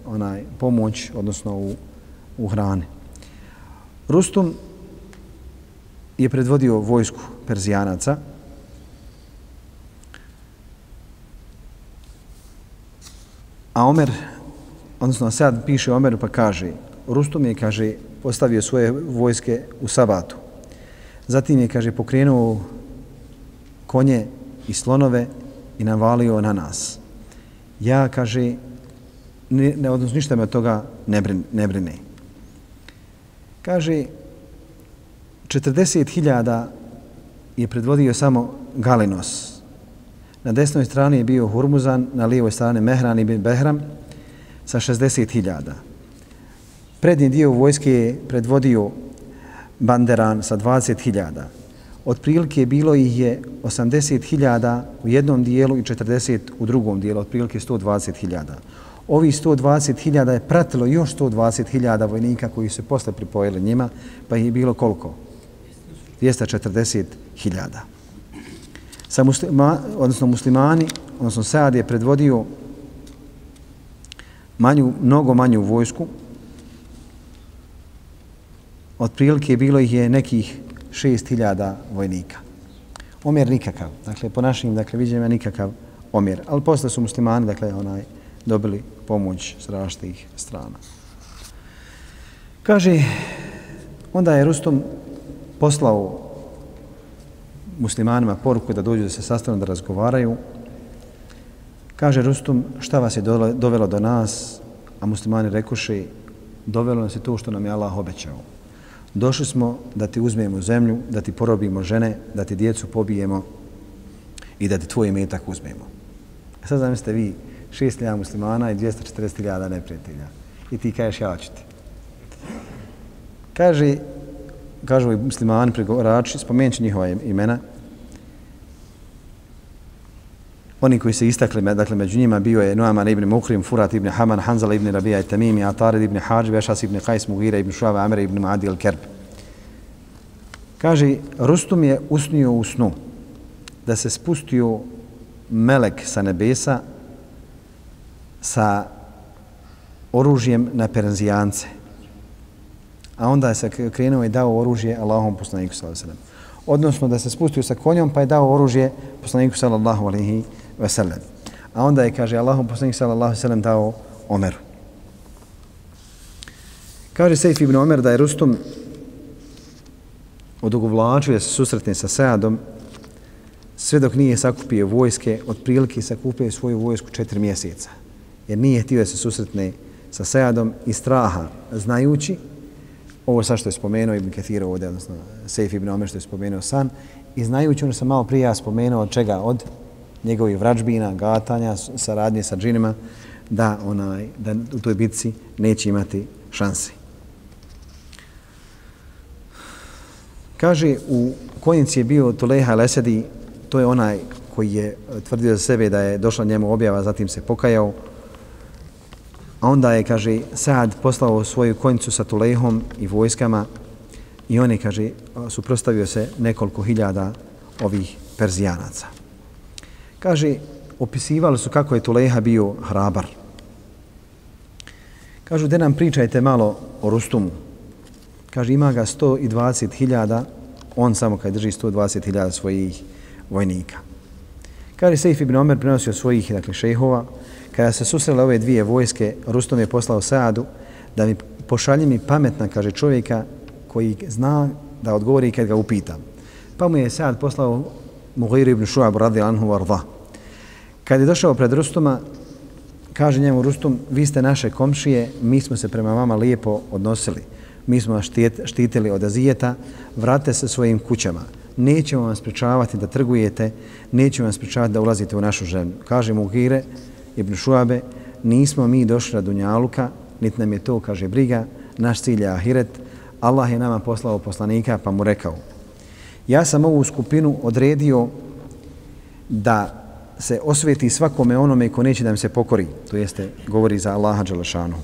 onaj pomoć, odnosno u, u hrane. Rustum je predvodio vojsku Perzijanaca. A Omer, odnosno sad piše Omer pa kaže, Rustum je, kaže, postavio svoje vojske u Sabatu. Zatim je, kaže, pokrenuo konje i slonove i navalio na nas. Ja, kaže, ne, ne odnosno ništa me od toga ne brine. Ne brine. Kaže, 40.000 je predvodio samo Galinos. Na desnoj strani je bio Hurmuzan, na lijevoj strani Mehran i Behram sa 60.000. Prednji dio vojske je predvodio Banderan sa 20.000. Otprilike bilo ih je 80.000 u jednom dijelu i 40 u drugom dijelu, otprilike 120.000. Ovi 120.000 je pratilo još 120.000 vojnika koji se posle pripojili njima, pa ih je bilo koliko? 240.000. Sa muslima, odnosno muslimani, odnosno Saad je predvodio manju, mnogo manju vojsku. Otprilike bilo ih je nekih 6.000 vojnika. Omjer nikakav. Dakle, po našim dakle, viđenjima nikakav omjer. Ali posle su muslimani dakle, onaj, dobili pomoć s različitih strana. Kaže, onda je Rustom poslao muslimanima poruku da dođu da se sastanu da razgovaraju. Kaže Rustum, šta vas je dovelo do nas? A muslimani rekuše, dovelo nas je to što nam je Allah obećao. Došli smo da ti uzmemo zemlju, da ti porobimo žene, da ti djecu pobijemo i da ti tvoj imetak uzmemo. A sad zamislite vi, 6.000 muslimana i 240.000 neprijatelja. I ti kažeš, ja ću ti. Kaže, kažu i muslimani pregovarači, spomenut ću njihova imena. Oni koji se istakli, dakle, među njima bio je Nuaman ibn Mukrim, Furat ibn Haman, Hanzala ibn Rabija i Tamimi, Atarid ibn Hađ, Vešas ibn Qais Mugira ibn Šuava, Amir ibn Muadi al-Kerb. Kaže, Rustum je usnio u snu da se spustio melek sa nebesa sa oružjem na Perzijance – a onda je se krenuo i dao oružje Allahom poslaniku sallallahu alejhi ve sellem. Odnosno da se spustio sa konjom pa je dao oružje poslaniku sallallahu alejhi ve sellem. A onda je kaže Allahom poslanik sallallahu alejhi ve sellem dao Omeru. Kaže Sejf ibn Omer da je Rustum odugovlačio se susretne sa Seadom sve dok nije sakupio vojske, otprilike sakupio svoju vojsku četiri mjeseca. Jer nije htio da se susretne sa Seadom i straha, znajući ovo sa što je spomenuo Ibn Kathir ovdje, odnosno Sejf Ibn Omer što je spomenuo san, i znajući ono sam malo prije ja spomenuo od čega, od njegovih vrađbina, gatanja, saradnje sa džinima, da, onaj, da u toj bitci neće imati šanse. Kaže, u konjici je bio Tuleha Lesedi, to je onaj koji je e, tvrdio za sebe da je došla njemu objava, zatim se pokajao, A onda je, kaže, Saad poslao svoju konjicu sa Tulehom i vojskama i oni, kaže, e, suprostavio se nekoliko hiljada ovih Perzijanaca. Kaže, opisivali su kako je Tuleha bio hrabar. Kažu, da nam pričajte malo o Rustumu. Kaže, ima ga 120.000, on samo kad drži 120.000 svojih vojnika. Kaže, Sejf ibn Omer prenosio svojih, dakle, šehova. Kada se susrele ove dvije vojske, Rustum je poslao Saadu da mi pošalje mi pametna, kaže čovjeka, koji zna da odgovori kad ga upitam. Pa mu je Saad poslao Mughir ibn Šuab radi anhu varda. Kad je došao pred Rustuma, kaže njemu Rustum, vi ste naše komšije, mi smo se prema vama lijepo odnosili. Mi smo vas štitili od azijeta, vrate se svojim kućama. Nećemo vam spričavati da trgujete, nećemo vam spričavati da ulazite u našu ženu. Kaže mu Gire ibn Šuabe, nismo mi došli na Dunjaluka, niti nam je to, kaže, briga, naš cilj je ahiret, Allah je nama poslao poslanika pa mu rekao, ja sam ovu skupinu odredio da se osveti svakome onome ko neće da im se pokori, to jeste govori za Allaha Đelešanu.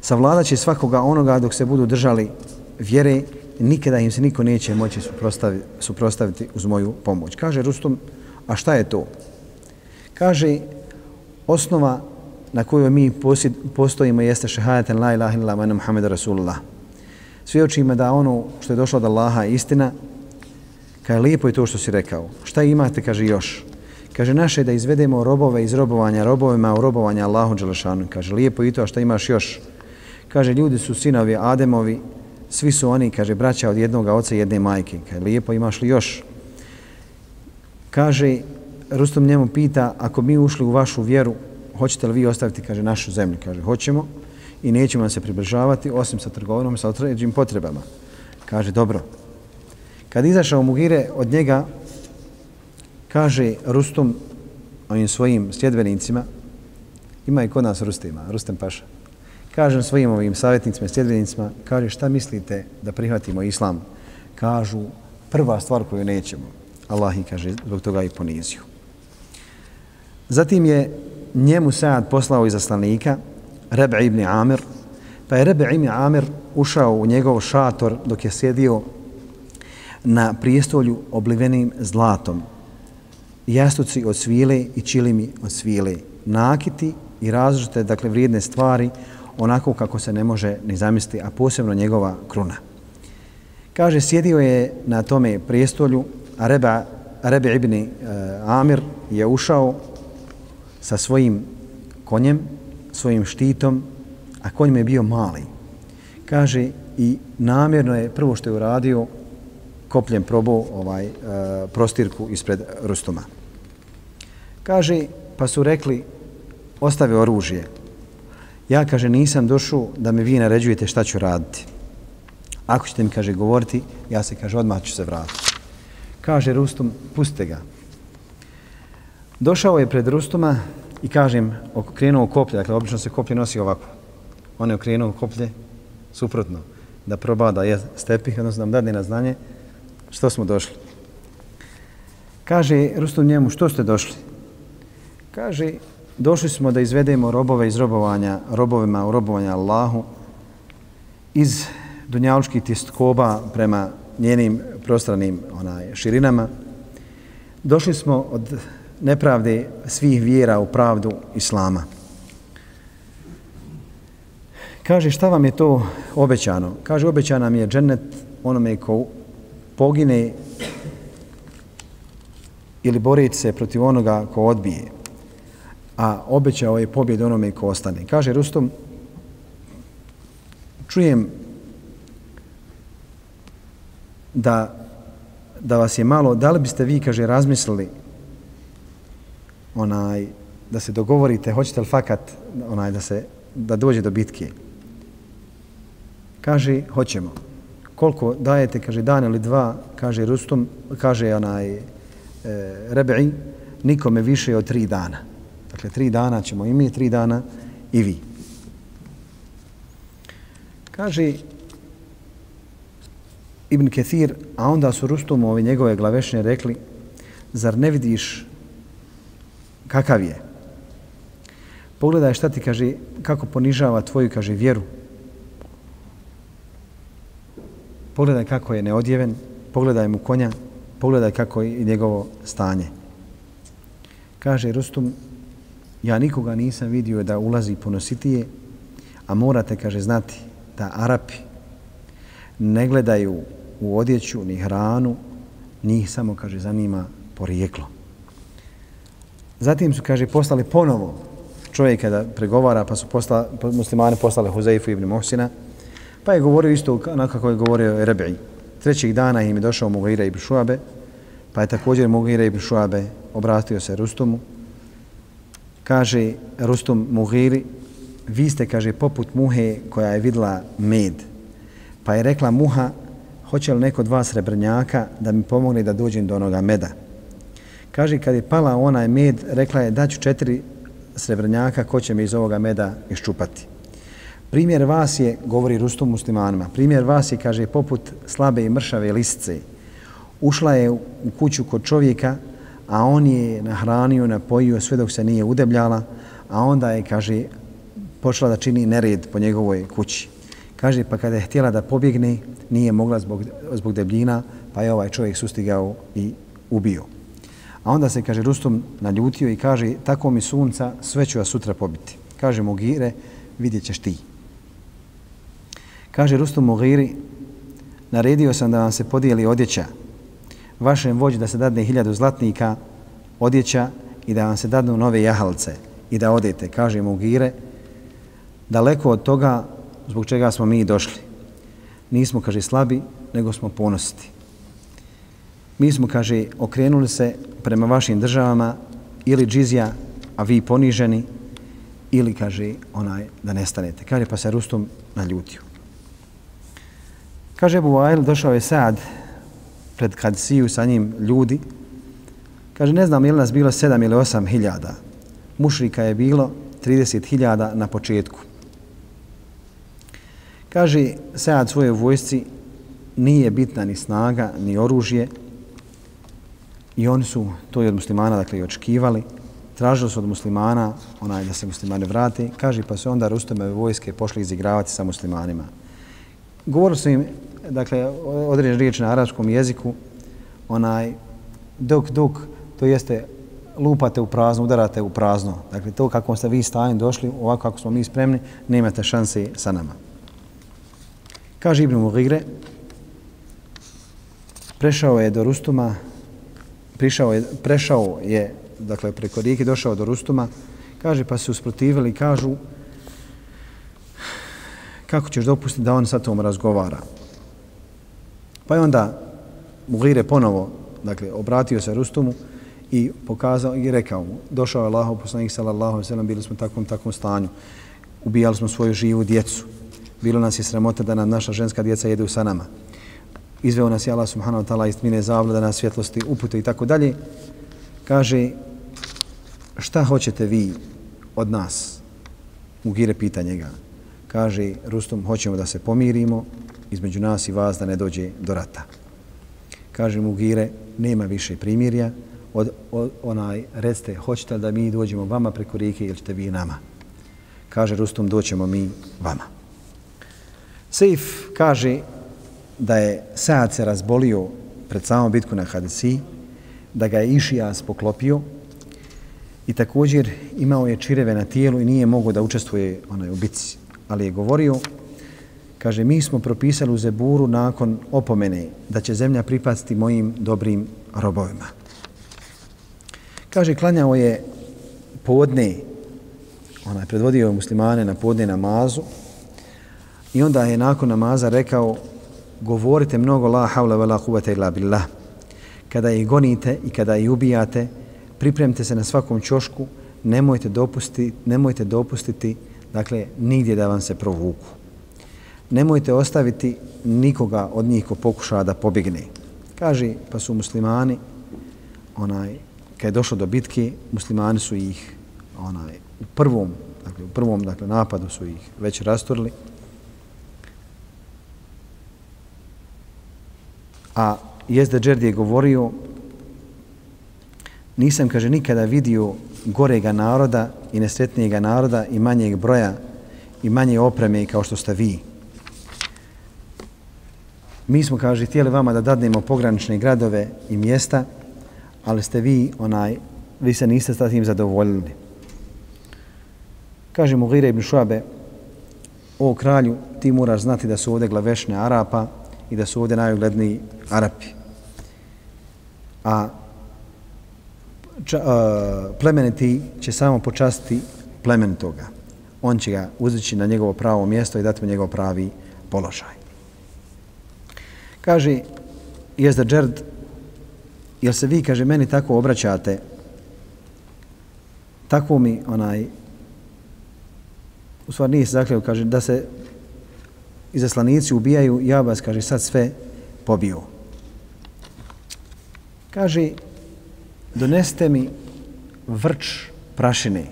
Savladaće svakoga onoga dok se budu držali vjere, nikada im se niko neće moći suprostaviti, suprostaviti uz moju pomoć. Kaže Rustum, a šta je to? Kaže, osnova na kojoj mi postojimo jeste šehajaten la ilaha illa wa Muhammed Rasulullah. Svjedočimo da ono što je došlo od Allaha je istina, kaže lijepo je to što si rekao. Šta imate, kaže još. Kaže naše da izvedemo robove iz robovanja robovima u robovanja Allahu Đelešanu. Kaže lijepo i to, a šta imaš još. Kaže ljudi su sinovi Ademovi, svi su oni, kaže braća od jednog oca i jedne majke. Kaže lijepo imaš li još. Kaže Rustom njemu pita, ako mi ušli u vašu vjeru, hoćete li vi ostaviti, kaže, našu zemlju? Kaže, hoćemo i nećemo se približavati, osim sa trgovinom, sa određim potrebama. Kaže, dobro. Kad izašao Mugire od njega, kaže Rustum ovim svojim sljedbenicima, ima i kod nas Rustima, Rustem Paša, kažem svojim ovim savjetnicima i sljedbenicima, kaže, šta mislite da prihvatimo islam? Kažu, prva stvar koju nećemo. Allah i kaže, zbog toga i poniziju. Zatim je njemu Saad poslao izaslanika, Rebe ibn Amir, pa je Rebe ibn Amir ušao u njegov šator dok je sjedio na prijestolju oblivenim zlatom. Jastuci od svile i čilimi od svile. Nakiti i različite, dakle, vrijedne stvari, onako kako se ne može ni zamisliti, a posebno njegova kruna. Kaže, sjedio je na tome prijestolju, a Rebe, Rebe ibn e, Amir je ušao sa svojim konjem, svojim štitom, a konj mu je bio mali. Kaže, i namjerno je prvo što je uradio, kopljem probao ovaj, e, prostirku ispred Rustuma. Kaže, pa su rekli, ostavi oružje. Ja, kaže, nisam došao da me vi naređujete šta ću raditi. Ako ćete mi, kaže, govoriti, ja se, kaže, odmah ću se vratiti. Kaže Rustum, puste ga. Došao je pred Rustuma i kažem, okrenuo koplje, dakle, obično se koplje nosi ovako. On je okrenuo koplje suprotno, da proba da je stepih, odnosno da nam dadne na znanje što smo došli. Kaže Rustum njemu, što ste došli? Kaže, došli smo da izvedemo robove iz robovanja, robovima u robovanja Allahu, iz dunjalučkih tistkoba prema njenim prostranim onaj, širinama. Došli smo od nepravde svih vjera u pravdu Islama. Kaže, šta vam je to obećano? Kaže, obećana mi je džennet onome ko pogine ili boriti se protiv onoga ko odbije. A obećao je pobjed onome ko ostane. Kaže Rustom, čujem da, da vas je malo, da li biste vi, kaže, razmislili onaj da se dogovorite hoćete li fakat onaj da se da dođe do bitke? Kaže hoćemo. Koliko dajete kaže dan ili dva kaže Rustom, kaže onaj e, Rebi nikome više od tri dana dakle tri dana ćemo i mi tri dana i vi kaže Ibn Kethir a onda su Rustumovi njegove glavešne rekli zar ne vidiš kakav je. Pogledaj šta ti kaže, kako ponižava tvoju, kaže, vjeru. Pogledaj kako je neodjeven, pogledaj mu konja, pogledaj kako je njegovo stanje. Kaže Rustum, ja nikoga nisam vidio da ulazi ponositije, a morate, kaže, znati da Arapi ne gledaju u odjeću ni hranu, njih samo, kaže, zanima porijeklo. Zatim su, kaže, poslali ponovo čovjeka da pregovara, pa su postala, pa muslimani poslali Huzeifu ibn Mohsina, pa je govorio isto onako kako je govorio Rebej. Trećeg dana im je došao Mughira ibn Šuabe, pa je također Mughira ibn Šuabe obratio se Rustomu. Kaže Rustum Mughiri, vi ste, kaže, poput muhe koja je vidla med. Pa je rekla muha, hoće li neko dva srebrnjaka da mi pomogne da dođem do onoga meda. Kaže, kad je pala onaj med, rekla je, daću četiri srebrnjaka, ko će mi iz ovoga meda iščupati. Primjer vas je, govori Rustum muslimanima, primjer vas je, kaže, poput slabe i mršave lisice. Ušla je u kuću kod čovjeka, a on je nahranio, napojio sve dok se nije udebljala, a onda je, kaže, počela da čini nered po njegovoj kući. Kaže, pa kada je htjela da pobjegne, nije mogla zbog, zbog debljina, pa je ovaj čovjek sustigao i ubio. A onda se, kaže, Rustom naljutio i kaže, tako mi sunca, sve ću vas sutra pobiti. Kaže mu Gire, vidjet ćeš ti. Kaže Rustom Mugiri, naredio sam da vam se podijeli odjeća, vašem vođu da se dadne hiljadu zlatnika odjeća i da vam se dadnu nove jahalce i da odete, kaže Mugire, daleko od toga zbog čega smo mi došli. Nismo, kaže, slabi, nego smo ponositi. Mi smo, kaže, okrenuli se prema vašim državama ili džizija, a vi poniženi, ili, kaže, onaj, da nestanete. Kaže, pa se Rustom naljutio. Kaže Ebu Vajl, došao je sad pred Kadisiju sa njim ljudi. Kaže, ne znam je li nas bilo 7 ili 8 hiljada. Mušrika je bilo 30 hiljada na početku. Kaže Sead svoje vojsci, nije bitna ni snaga, ni oružje. I oni su to i od muslimana dakle, i očekivali. Tražili su od muslimana onaj da se muslimani vrati. Kaže, pa su onda Rustomeve vojske pošli izigravati sa muslimanima. Govorili su im, dakle, određen riječ na arabskom jeziku, onaj, dok, dok, to jeste, lupate u prazno, udarate u prazno. Dakle, to kako ste vi stajni došli, ovako kako smo mi spremni, nemate šanse sa nama. Kaže Ibn Mughire, prešao je do Rustuma, prišao je, prešao je, dakle, preko rijeke došao do Rustuma, kaže, pa se usprotivili, kažu, kako ćeš dopustiti da on sa tom razgovara? Pa je onda Mugire ponovo, dakle, obratio se Rustumu i pokazao i rekao mu, došao je Allah, poslanik sallallahu alaihi sallam, bili smo u takvom, takvom stanju, ubijali smo svoju živu djecu, bilo nas je sramota da nam naša ženska djeca jedu sa nama. Izveo nas je Allah subhanahu wa ta'ala iz tmine zavlada na svjetlosti, upute i tako dalje. Kaže, šta hoćete vi od nas? Mugire pita njega. Kaže, Rustum, hoćemo da se pomirimo između nas i vas da ne dođe do rata. Kaže Mugire, nema više primirja, od, od, onaj, recite, hoćete da mi dođemo vama preko rijeke ili ćete vi nama? Kaže Rustum, doćemo mi vama. Seif kaže da je Saad se razbolio pred samom bitku na Hadesi, da ga je Išijas poklopio i također imao je čireve na tijelu i nije mogao da učestvuje onaj, u bitci. Ali je govorio, kaže, mi smo propisali u Zeburu nakon opomene da će zemlja pripasti mojim dobrim robovima. Kaže, klanjao je podne, onaj, predvodio muslimane na podne namazu, I onda je nakon namaza rekao govorite mnogo la havla vela kuvata illa billah. Kada ih gonite i kada ih ubijate, pripremite se na svakom čošku, nemojte dopustiti, nemojte dopustiti dakle, nigdje da vam se provuku. Nemojte ostaviti nikoga od njih ko pokušava da pobjegne. Kaže, pa su muslimani, onaj, kad je došlo do bitke, muslimani su ih onaj, u prvom, dakle, u prvom dakle, napadu su ih već rasturili, A Jezda Džerdi je govorio, nisam, kaže, nikada vidio gorega naroda i nesretnijega naroda i manjeg broja i manje opreme kao što ste vi. Mi smo, kaže, htjeli vama da dadnemo pogranične gradove i mjesta, ali ste vi onaj vi se niste sa tim zadovoljili. Kaže mu Gire ibn Šuabe, o kralju, ti moraš znati da su ovdje glavešne Arapa i da su ovdje najugledniji Arapi. A ča, uh, plemeniti će samo počastiti plemenitoga. On će ga uzeći na njegovo pravo mjesto i dati mu njegov pravi položaj. Kaže, jezda džerd, jel se vi, kaže, meni tako obraćate, tako mi onaj, u stvari nije se zakljeno, kaže, da se izaslanici ubijaju, ja vas, kaže, sad sve pobiju. Kaže, doneste mi vrč prašine.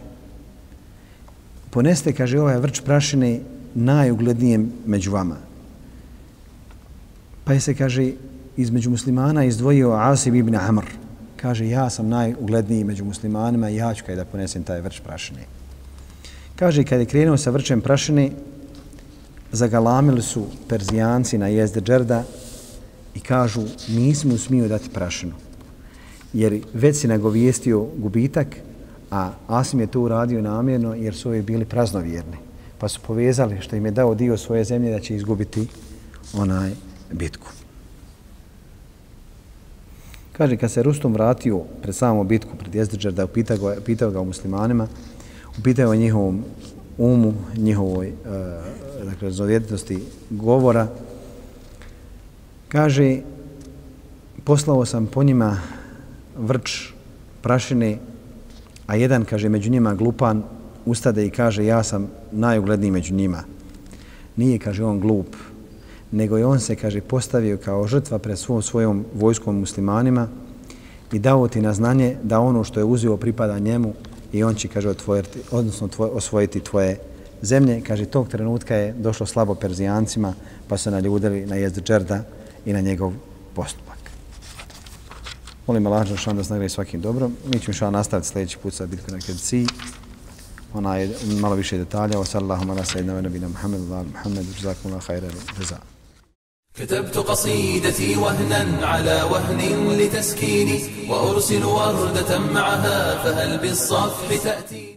Poneste, kaže, ovaj vrč prašine najuglednijem među vama. Pa je se, kaže, između muslimana izdvojio Asib ibn Amr. Kaže, ja sam najugledniji među muslimanima i ja ću kaj da ponesem taj vrč prašine. Kaže, kad je krenuo sa vrčem prašine, zagalamili su Perzijanci na jezde džerda i kažu, nismo smiju dati prašinu. Jer već si nagovijestio gubitak, a Asim je to uradio namjerno jer su ovi bili praznovjerni. Pa su povezali što im je dao dio svoje zemlje da će izgubiti onaj bitku. Kaže, kad se Rustom vratio pred samu bitku, pred Jezdeđer, da upitao ga, pitao ga o muslimanima, upitao o njihovom umu, njihovoj e, dakle, zovjetnosti govora, kaže, poslao sam po njima vrč prašine, a jedan, kaže, među njima glupan, ustade i kaže, ja sam najugledniji među njima. Nije, kaže, on glup, nego je on se, kaže, postavio kao žrtva pred svom svojom vojskom muslimanima i dao ti na znanje da ono što je uzio pripada njemu i on će, kaže, otvoriti, odnosno tvoj, osvojiti tvoje zemlje. Kaže, tog trenutka je došlo slabo Perzijancima, pa su naljudili na jezd Džerda i na njegov postupak. Molim Allah da nas nagradi svakim dobrom. Mi ćemo šal nastaviti sljedeći put sa bitku na Kedci. Ona je malo više detalja. Wa sallahu ala sayyidina wa nabina Muhammed wa ala Muhammed. Jazakum Allah khairan. Jaza. كتبت قصيدتي وهنا على وهن لتسكيني وأرسل وردة معها فهل بالصفح تأتي